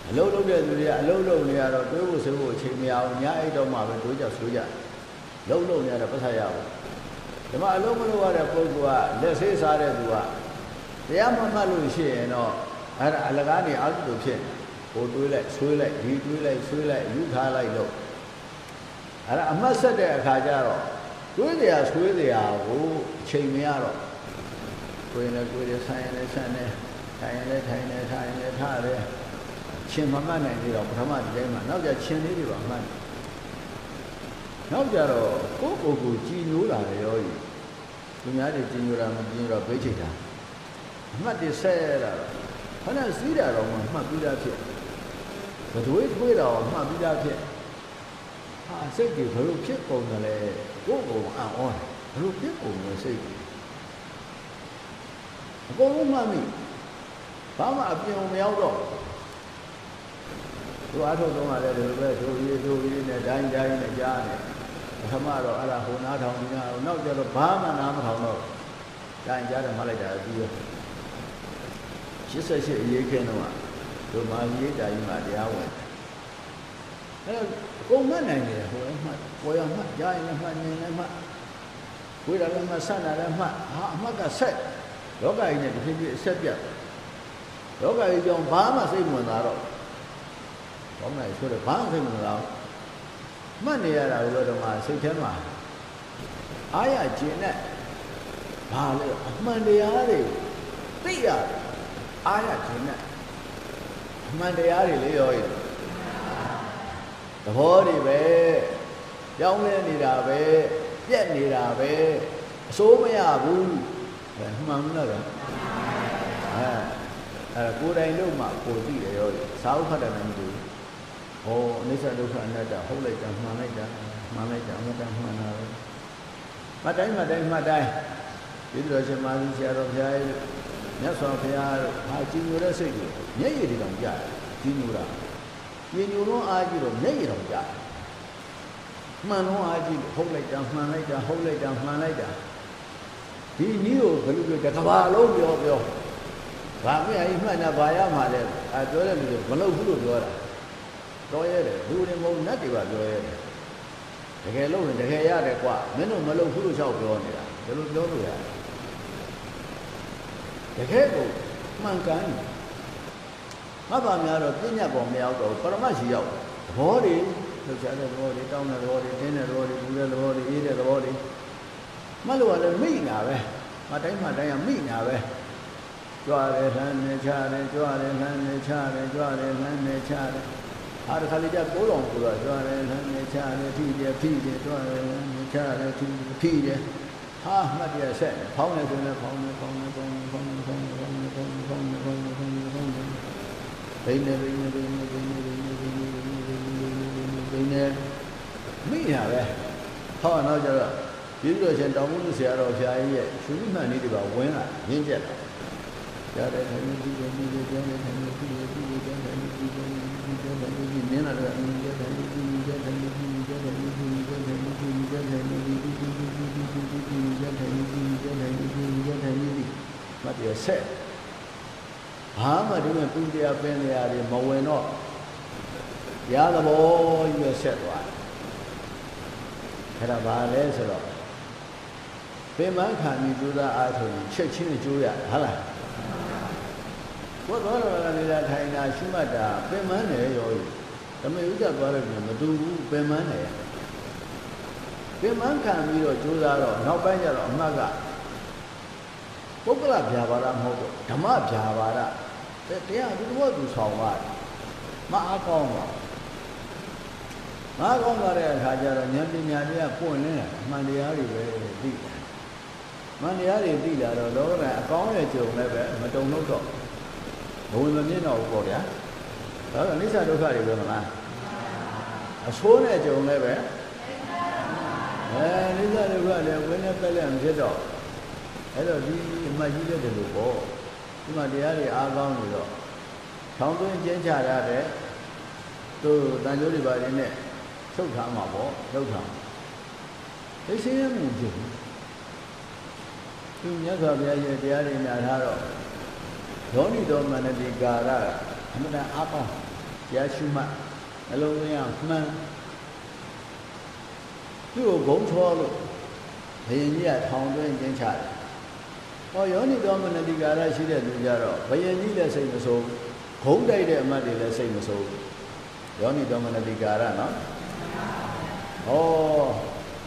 အလုံးလုံးတဲ့သူတွေကအလုံးလုံးနေရတော့တွေးဖို့ဆွေးဖို့အချိန်မရအောင်ညအိတ်တော့မှပဲတွေးကြဆွေးကြလုံးလုံးနေရတော့ပတ်သက်ရဘူးဒီမှာအလုံးမလုံးရတဲ့ပုဂ္ဂိုလ်ကလက်ဆေးစားတဲ့သူကတရားမမှတ်လို့ရှိရင်တော့ အဲ့ဒါအလကားနေအကုသိုလ်ဖြစ်ဟိုတွေးလိုက်ဆွေးလိုက်ဒီတွေးလိုက်ဆွေးလိုက်ယူထားလိုက်လို့အဲ့ဒါအမှတ်ဆက်တဲ့အခါကျတော့တွေးတရားဆွေးတရားကိုအချိန်မရတော့ကိုယ်နဲ့ကိုယ်နဲ့ဆိုင်ရင်လည်းဆန်တယ်ထိုင်ရင်လည်းထိုင်တယ်ထိုင်ရင်လည်းထားတယ်ချင်းမမှတ်နိုင်သေးတော့ပထမဒီတိုင်းမှာနောက်ကျချင်းလေးတွေပါမှတ်တယ်နောက်ကြတော့ကိုယ့်ကိုယ်ကိုကြည်ညိုလာတယ်ရောကြီးသူများတွေကြည်ညိုတာမကြည်ညိုတော့ဘိတ်ချိတ်တာအမှတ်တွေဆက်ရတာတော့ ခဏစီးတာတော့မှမှတ်ပြီးသားဖြစ်ဘဒွေးတွေးတော့မှတ်ပြီးသားဖြစ်ဟာစိတ်တွေဘယ်လိုဖြစ်ကုန်တယ်လဲကိုယ့်ကိုယ်အံ့ဩတယ်ဘယ်လိုဖြစ်ကုန်လဲစိတ်တွေအကုန်လုံးမှတ်မိဘာမှအပြင်မရောက်တော့သူအားထုတ်တော့မှလည်းဒီလိုပဲဒုရေးဒုရေးနဲ့ဒိုင်းဒိုင်းနဲ့ကြားတယ်ပထမတော့အဲ့ဒါဟိုနားထောင်ပြီးတော့နောက်ကျတော့ဘာမှနားမထောင်တော့ဒိုင်းကြားတယ်မှလိုက်တာပြီးရော 88အရေးခင်းတော့ဒုမာရေးတာကြီးမှာတရားဝင်အဲ့အကုန်မှတ်နိုင်တယ်ဟိုအမှတ်ပေါ်ရမှတ်ကြားရင်မှတ်နေလည်းမှတ်ဝိရလည်းမှတ်ဆန္ဒလည်းမှတ်ဟာအမှတ်ကဆက်လောကကြီးနဲ့တစ်ဖြည်းဖြည်းအဆက်ပြတ်လောကကြီးကြောင့်ဘာမှစိတ်ဝင်စားတော့ဘောင်းနိုင်ဆိုတော့ဘာမှစိတ်ဝင်စားမှတ်နေရတာလို့တော့မှစိတ်ထဲမှာအားရကျင်နဲ့ဘာလဲအမှန်တရားတွေသိရတယ် အားရကျင်နဲ့အမှန်တရားတွေလေရောရင်သဘောတွေပဲကြောင်းလဲနေတာပဲပြက်နေတာပဲအစိုးမရဘူးဘယ်မှန်မလားအဲအဲကိုယ်တိုင်လို့မှကိုသိတယ်ရောစာဥဖတ်တယ်လည်းမသိဘူးဟောအနိစ္စဒုက္ခအနတ္တဟုတ်လိုက်တာမှန်လိုက်တာမှန်လိုက်တာအမှန်တန်မှန်တာပဲမှတ်တိုင်းမှတ်တိုင်းမှတ်တိုင်းဒီလိုရှင်မာသီဆရာတော်ဘုရားရဲ့ မြတ်စွာဘုရားတို့ဟာကြည်ညိုတဲ့စိတ်ကိုမျက်ရည်တွေတောင်ကြားကြည်ညိုတာကြည်ညိုတော့အားကြီးတော့မျက်ရည်တောင်ကြားမှန်တော့အားကြီးဟုတ်လိုက်တာမှန်လိုက်တာဟုတ်လိုက်တာမှန်လိုက်တာဒီနည်းကိုဘယ်လိုပြောတကဘာလုံးပြောပြောဘာမရကြီးမှတ်နေဘာရမှာလဲအဲပြောတဲ့လူတွေမလုပ်ဘူးလို့ပြောတာတော်ရတယ်လူတွေမဟုတ်နတ်တွေပါပြောရတယ်တကယ်လို့တကယ်ရတယ်ကွာမင်းတို့မလုပ်ဘူးလို့လျှောက်ပြောနေတာဘယ်လိုပြောလို့ရလဲ တကယ်ကိုမှန်ကန်မဘာများတော့ပြညတ်ပေါ်မရောက်တော့ပရမတ်ရှိရောက်သဘောတွေလှုပ်ရှားတဲ့သဘောတွေတောင်းတဲ့သဘောတွေတင်းတဲ့သဘောတွေပူတဲ့သဘောတွေအေးတဲ့သဘောတွေမှတ်လို့ကလည်းမိနာပဲမတိုင်းမတိုင်းကမိနာပဲကြွားတယ်လှမ်းနေချတယ်ကြွားတယ်လှမ်းနေချတယ်ကြွားတယ်လှမ်းနေချတယ်အားတစ်ခါလေးကြကိုးတော်ကိုတော့ကြွားတယ်လှမ်းနေချတယ်ဖိတယ်ဖိတယ်ကြွားတယ်လှမ်းနေချတယ်ဖိတယ်ဖိတယ်ဟာမှတ်ရဆက်ဖောင်းနေဆိုရင်ဖောင်းနေဖောင်းနေဖောင်းနေဖောင်းနေဖောင်းနေဖောင်းနေ နေဘိနေဘိနေဘိနေဘိနေဘိနေဘိနေဘိနေဘိနေမိရပဲဟောတော့ကျတော့ပြည်သူ့ရှင်တောင်မှုဆရာတော်ဘုရားကြီးရဲ့ရှင်မှန်လေးတွေပါဝင်လာရင်းကျက်လာကြားတယ်ထိုင်နေပြီးတယ်ပြီးတယ်ကြားတယ်ထိုင်နေပြီးတယ်ပြီးတယ်ကြားတယ်ပြီးတယ်ပြီးတယ်ကြားတယ်ပြီးတယ်မြင်လာတယ်အင်းကြားတယ်ပြီးတယ်ကြားတယ်ပြီးတယ်ကြားတယ်ပြီးတယ်ကြားတယ်ပြီးတယ်ကြားတယ်ပြီးတယ်ပြီးတယ်ပြီးတယ်ပြီးတယ်ကြားတယ်ပြီးတယ်ကြားတယ်ပြီးတယ်ကြားတယ်ပြီးတယ်မတ်ရဆက် ဘာမှဒီမဲ့ပူတရားပင်တရားတွေမဝင်တော့ရသဘောကြီးပဲဆက်သွားတယ်အဲ့ဒါဘာလဲဆိုတော့ပင်မခံပြီးကြိုးစားအားထုတ်ရင်ချက်ချင်းကြိုးရဟုတ်လားဘုသောတော်ကလည်းထိုင်တာရှိမှတ်တာပင်မနဲ့ရောဓမ္မဥဒ္ဒသွားလို့မတူဘူးပင်မနဲ့ပင်မခံပြီးတော့ကြိုးစားတော့နောက်ပိုင်းကျတော့အမှတ်က ပုဂ္ဂလဗျာပါဒမဟုတ်တော့ဓမ္မဗျာပါဒတရားဒီဘောသူဆောင်ပါတယ်မအားကောင်းပါမအားကောင်းသွားတဲ့အခါကျတော့ဉာဏ်ပညာတွေကပွင့်နေတာအမှန်တရားတွေပဲသိတယ်မှန်တရားတွေသိလာတော့လောကကအကောင်းရဲ့ကြုံလည်းပဲမတုံလို့တော့ဘဝင်မမြင်တော့ဘူးပေါ့ဗျာဒါကအနိစ္စဒုက္ခတွေပဲမလားအဆိုးနဲ့ကြုံလည်းပဲအဲအနိစ္စဒုက္ခလည်းဝိနည်းပက်လက်မဖြစ်တော့ အဲ့တော့ဒီအမှတ်ကြီးတဲ့လို့ပေါ့ဒီမှာတရားတွေအားကောင်းနေတော့ထောင်သွင်းကျင်းချရတဲ့သူတန်ကြိုးတွေပါနေနဲ့ထုတ်ထားမှာပေါ့ထုတ်ထားသိစင်းရမှုဖြစ်ဘူးသူမြတ်စွာဘုရားရဲ့တရားတွေနာထားတော့ယောနိတော်မနတိကာရအမှန်တန်အားကောင်းတရားရှိမှအလုံးစုံရမှန်သူ့ကိုဂုံချောလို့ဘယင်ကြီးကထောင်သွင်းကျင်းချတယ် ဟောယောနိတော်မနတိကာရရှိတဲ့သူကြတော့ဘယင်ကြီးလည်းစိတ်မဆိုးဂုံတိုက်တဲ့အမတ်တွေလည်းစိတ်မဆိုးယောနိတော်မနတိကာရနော်ဟော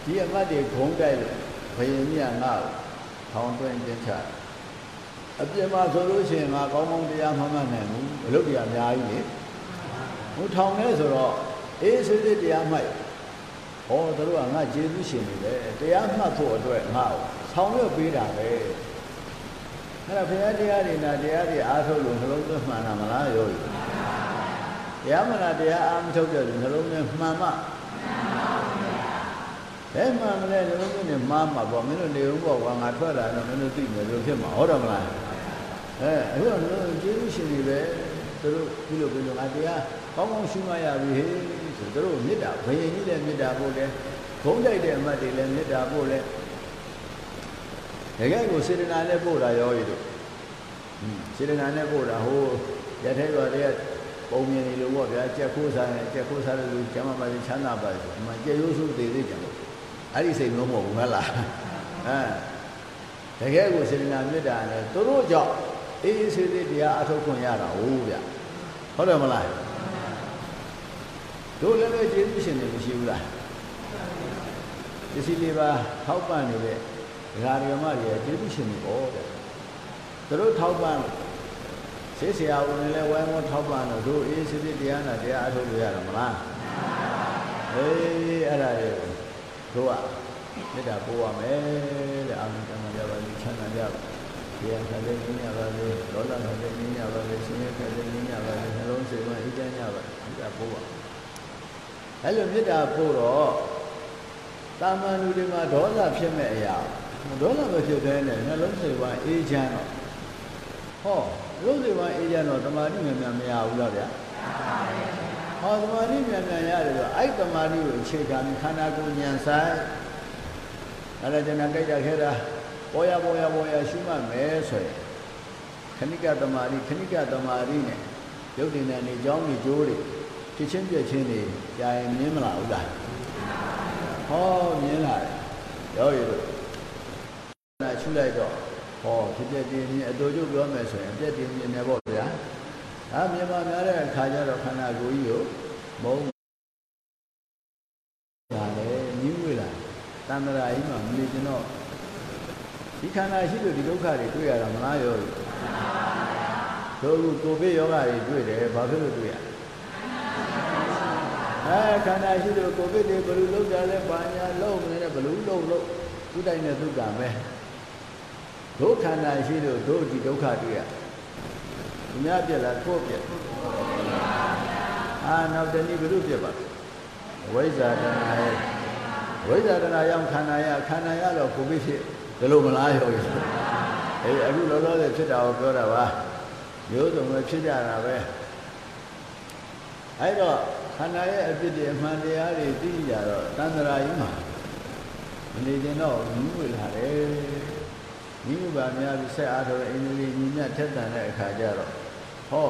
ဒီအမတ်တွေဂုံတိုက်လို့ဘယင်ကြီးကငါ့ကိုထောင်သွင်းကျင်းချတယ်အပြစ်မှာဆိုလို့ရှိရင်ငါကောင်းကောင်းတရားမှမမှတ်နိုင်ဘူးအလုပ်တရားအများကြီးလေဟိုထောင်နေဆိုတော့အေးစစ်စစ်တရားမှတ်ဟောတို့ကငါကျေးဇူးရှင်နေတယ်တရားမှတ်ဖို့အတွက်ငါ့ကိုဆောင်ရွက်ပေးတာပဲ အဲ့ဒါဘုရားတရားတွေနာတရားတွေအားထုတ်လို့နှလုံးသွင်းမှန်တာမလားရောတရားမလားတရားအားမထုတ်တဲ့နှလုံးသွင်းမှန်မှဘယ်မှမလဲနှလုံးသွင်းနေမှားမှာပေါ့မင်းတို့နေဦးပေါ့ကွာငါထွက်လာတော့မင်းတို့သိမယ်လို့ဖြစ်မှာဟုတ်တယ်မလားအဲအခုတော့ကျေးဇူးရှင်တွေပဲသူတို့ပြုလို့ပြုလို့ငါတရားကောင်းကောင်းရှုမှတ်ရပြီဟေးဆိုသူတို့မေတ္တာဘယင်ကြီးလည်းမေတ္တာပို့တယ်ဘုံတိုက်တဲ့အမတ်တွေလည်းမေတ္တာပို့တယ် တကယ်ကိုစေတနာနဲ့ပို့တာရောရည်တို့စေတနာနဲ့ပို့တာဟိုရထဲရွာတဲ့ပုံမြင်နေလို့ပေါ့ဗျာကြက်ခိုးစားရင်ကြက်ခိုးစားတဲ့လူကျမ်းမာပါချမ်းသာပါဆိုအမှကြက်ရိုးစုသေးသေးကြလို့အဲ့ဒီစိတ်လုံးမဟုတ်ဘူးမလားအဲတကယ်ကိုစေတနာမေတ္တာနဲ့သူတို့ကြောင့်အေးအေးဆေးဆေးတရားအထုတ်ခွင့်ရတာဟုတ်ဗျဟုတ်တယ်မလားတို့လည်းပဲကျေးဇူးရှင်တွေမရှိဘူးလားပစ္စည်းလေးပါထောက်ပံ့နေတဲ့ ဒကာဒကာမတွေကျေးဇူးရှင်တွေပေါ့ဗျသူတို့ထောက်ပံ့ဆေးဆရာဝန်တွေလည်းဝိုင်းဝန်းထောက်ပံ့တော့တို့အေးဆေးဆေးတရားနာတရားအထုတ်လို့ရတာမလားအေးအဲ့ဒါတွေတို့ကမေတ္တာပို့ရမယ်တဲ့အာမင်တမန်ကြပါလိချမ်းသာကြပါတရားခတဲ့နည်းညပါလေဒေါသခတဲ့နည်းညပါလေဆင်းရဲခတဲ့နည်းညပါလေနှလုံးစိတ်ဝမ်းအေးချမ်းကြပါမေတ္တာပို့ပါအဲ့လိုမေတ္တာပို့တော့တာမန်လူတွေမှာဒေါသဖြစ်မဲ့အရာ ဒေါသမဖြစ်တဲ့နဲ့နှလုံးစိတ်ဝိုင်းအေးချမ်းတော့ဟောလုံးစိတ်ဝိုင်းအေးချမ်းတော့တမာတိမြန်မြန်မရဘူးလားဗျာဟောတမာတိမြန်မြန်ရတယ်ဆိုအဲ့တမာတိကိုအခြေခံခန္ဓာကိုယ်ဉာဏ်ဆိုင်အဲ့ဒါကျွန်တော်ကြိုက်တာခဲတာပေါ်ရပေါ်ရပေါ်ရရှုမှတ်မယ်ဆိုရင်ခဏိကတမာတိခဏိကတမာတိနဲ့ရုပ်တည်တဲ့နေကြောင်းကြီးကျိုးတွေဖြစ်ချင်းပြက်ချင်းတွေကြာရင်မြင်မလားဟုတ်လားဟောမြင်လာတယ်ရောရလို့ နာရှုလိုက်တော့ဟောဖြစ်ပြပြင်းပြင်းအတူတူပြောမယ်ဆိုရင်အပြည့်ပြင်းပြင်းနေပေါ့ဗျာဒါမြန်မာများတဲ့အခါကျတော့ခန္ဓာကိုယ်ကြီးကိုမုံဒါလည်းညှိဝေးလာတန္တရာကြီးမှာမနေကျွန်တော်ဒီခန္ဓာရှိလို့ဒီဒုက္ခတွေတွေ့ရတာမလားရောတို့ခုကိုဗစ်ယောဂတွေတွေ့တယ်ဘာဖြစ်လို့တွေ့ရအဲခန္ဓာရှိလို့ကိုဗစ်တွေဘယ်လိုလုပ်ကြလဲဘာညာလုံးမလဲဘယ်လိုလုပ်လို့သူ့တိုင်းနဲ့သူ့ကံပဲ ဒုခန္ဓာရှိလို့တို့ဒီဒုက္ခတွေ့ရဒီများပြက်လားကိုပြက်အာနောက်တနည်းဘယ်လိုပြက်ပါဝိဇ္ဇာတဏှာရဲ့ဝိဇ္ဇာတဏှာရောက်ခန္ဓာရခန္ဓာရတော့ကိုဗစ်ဖြစ်ဒီလိုမလားရောဟအေးအခုလောလောဆယ်ဖြစ်တာကိုပြောတာပါမျိုးစုံပဲဖြစ်ကြတာပဲအဲ့တော့ခန္ဓာရဲ့အဖြစ်တွေအမှန်တရားတွေသိကြတော့တန်ត្រာကြီးမှာမနေရင်တော့မြူးဝေလာတယ် မြူးပါများပြီးဆက်အားထုတ်အင်းလေးညီမြတ်ထက်တန်တဲ့အခါကျတော့ဟော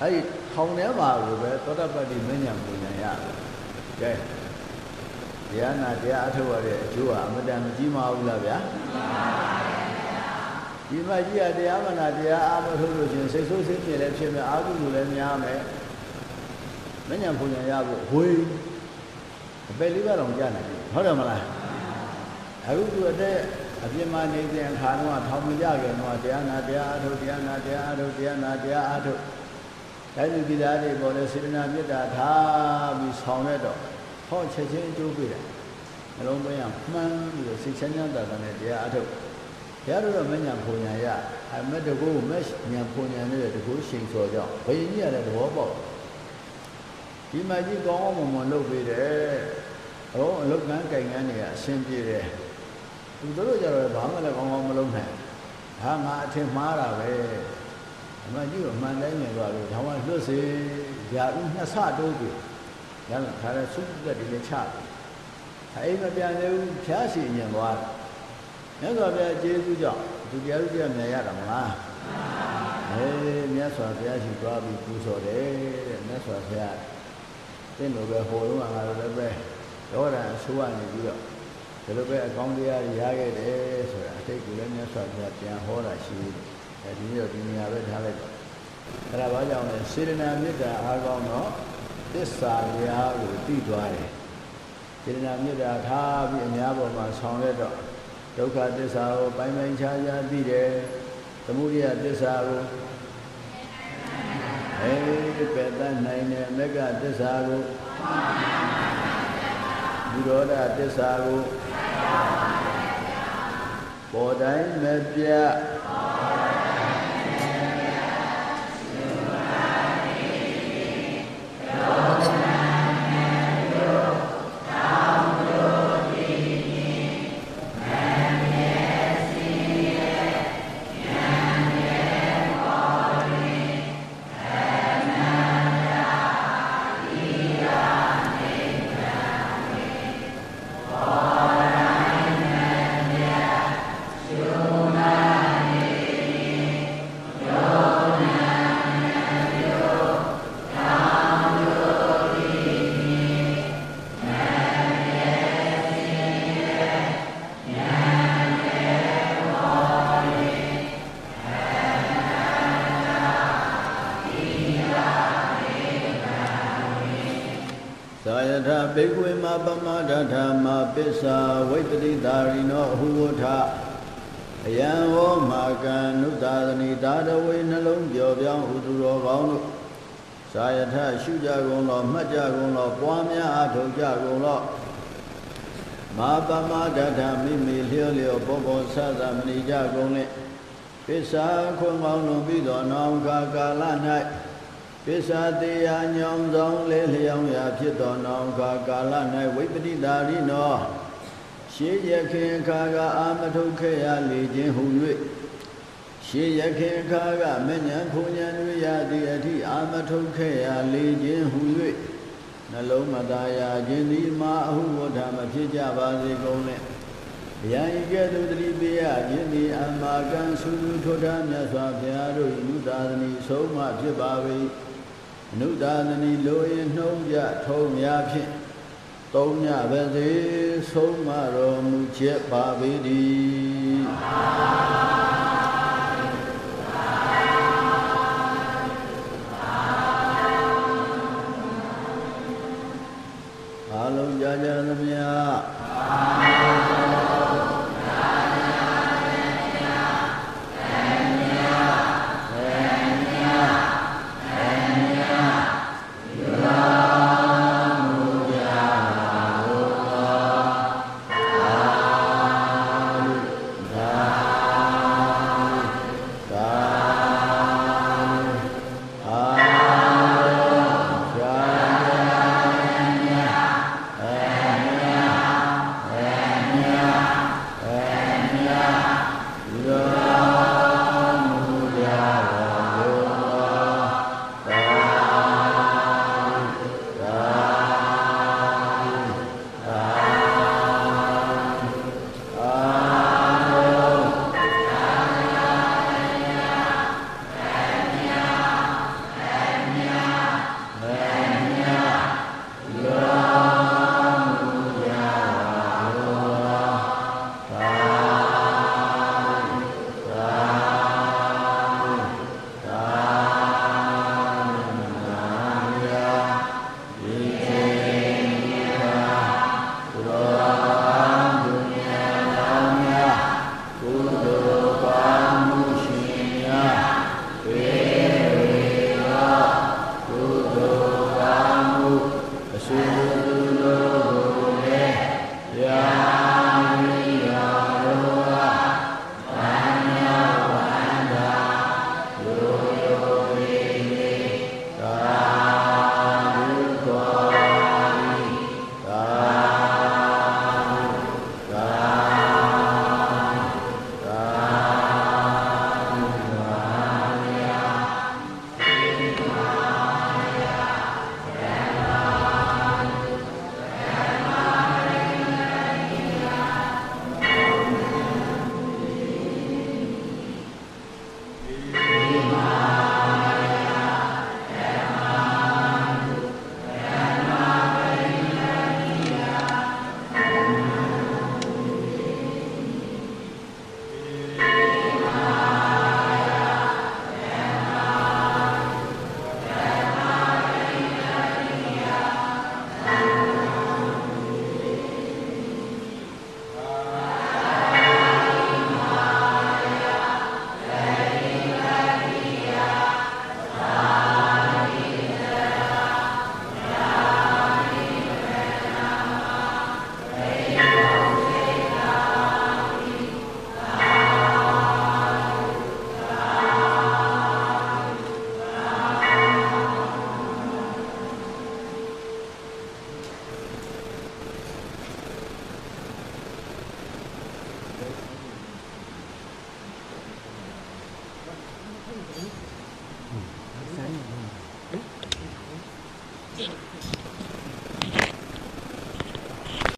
အဲ့ဒီထောင်ထဲမှာကိုပဲသောတပတ္တိမဉ္ဇဉ်ပူညာရတယ်ကဲတရားနာတရားအထုတ်ရတဲ့အကျိုးဟာအမတန်ကြီးမားဘူးလားဗျာဒီမှာကြီးရတရားမနာတရားအားမထုတ်လို့ရှင်စိတ်ဆိုးစိတ်ပြေလည်းဖြစ်မယ်အာဟုလိုလည်းများမယ်မဉ္ဇဉ်ပူညာရဖို့ဝေးအပယ်လေးပါတော့ကြာနေတယ်ဟုတ်တယ်မလားအခုသူအတဲ့ အပြင်မှာနေတဲ့အခါတော့ထောင်မကြခင်တော့တရားနာတရားအထုတ်တရားနာတရားအထုတ်တရားနာတရားအထုတ်တိုင်းလူပြည်သားတွေပေါ်လဲစေတနာမေတ္တာထားပြီးဆောင်ရတော့ဟောချက်ချင်းအကျိုးပေးတယ်နှလုံးသွင်းရမှန်းပြီးတော့စိတ်ချမ်းသာတာနဲ့တရားအထုတ်တရားတို့တော့မညာပုံညာရအမက်တကူမက်ညာပုံညာနဲ့တကူရှိန်စော်ကြောင့်ဘယင်ကြီးရတဲ့သဘောပေါက်ဒီမှာကြီးကောင်းအောင်မွန်မွန်လုပ်ပေးတယ်အလုံးအလုတ်ကန်းကြိုင်ကန်းနေရအဆင်ပြေတယ် သူတို့ကြတော့ဘာမှလည်းကောင်းကောင်းမလုပ်နိုင်ဟာငါအထင်မှားတာပဲအမှန်ကြီးကိုအမှန်တိုင်းမြင်သွားလို့ဒါမှလွတ်စေရာဥနှစ်ဆတိုးပြီရလာခါရဆုသက်ဒီလည်းချတယ်အိမ်မပြန်သေးဘူးဖျားစီညင်သွားတယ်မြတ်စွာဘုရားကျေးဇူးကြောင့်သူတရားဥပဒေမြင်ရတာမလားအေးမြတ်စွာဘုရားရှိသွားပြီးပူဇော်တယ်တဲ့မြတ်စွာဘုရားတင့်လိုပဲဟိုလုံးကငါတို့လည်းပဲရောဒန်ဆိုးရနေပြီးတော့ ဒီလိုပဲအကောင်းတရားရခဲ့တယ်ဆိုတာအတိတ်ကလည်းမြတ်စွာဘုရားပြန်ဟောတာရှိတယ်အဲဒီတော့ဒီနေရာပဲထားလိုက်တော့အဲ့ဒါဘာကြောင့်လဲစေရနာမေတ္တာအားကောင်းတော့သစ္စာတရားကိုသိသွားတယ်စေရနာမေတ္တာထားပြီးအများပေါ်မှာဆောင်ရတော့ဒုက္ခသစ္စာကိုပိုင်းပိုင်းခြားခြားသိတယ်သမုဒိယသစ္စာကိုအဲပယ်တတ်နိုင်တဲ့မက္ကသစ္စာကိုဘုရောဓသစ္စာကို ပေါ်တိုင်းမ စ္စာခွန်ကောင်းလွန်ပြီးသောနောင်ခါကာလ၌ပစ္စာတရားညောင်ဆောင်လေလျောင်းရာဖြစ်သောနောင်ခါကာလ၌ဝိပတိတာရိနောရှေးရခင်ခါကအာမထုတ်ခဲ့ရလေခြင်းဟု၍ရှေးရခင်ခါကမဉ္ဇဉ်ဖူဉ္ဇဉ်တွေရသည့်အထိအာမထုတ်ခဲ့ရလေခြင်းဟု၍နှလုံးမသားရခြင်းသည်မာအဟုဝဋ္ဌမဖြစ်ကြပါစေကုန်နဲ့။ ဗျာဤကဲ့သို့တတိပိယယင်းဒီအမာကံသုသူထိုထားမြတ်စွာဘုရားတို့ဤဥသာသနီဆုံးမဖြစ်ပါ၏အနုသာသနီလိုရင်နှုံးပြထုံများဖြင့်သုံးညပဲစေဆုံးမတော်မူချက်ပါပေသည်အလုံးကြကြသမျှ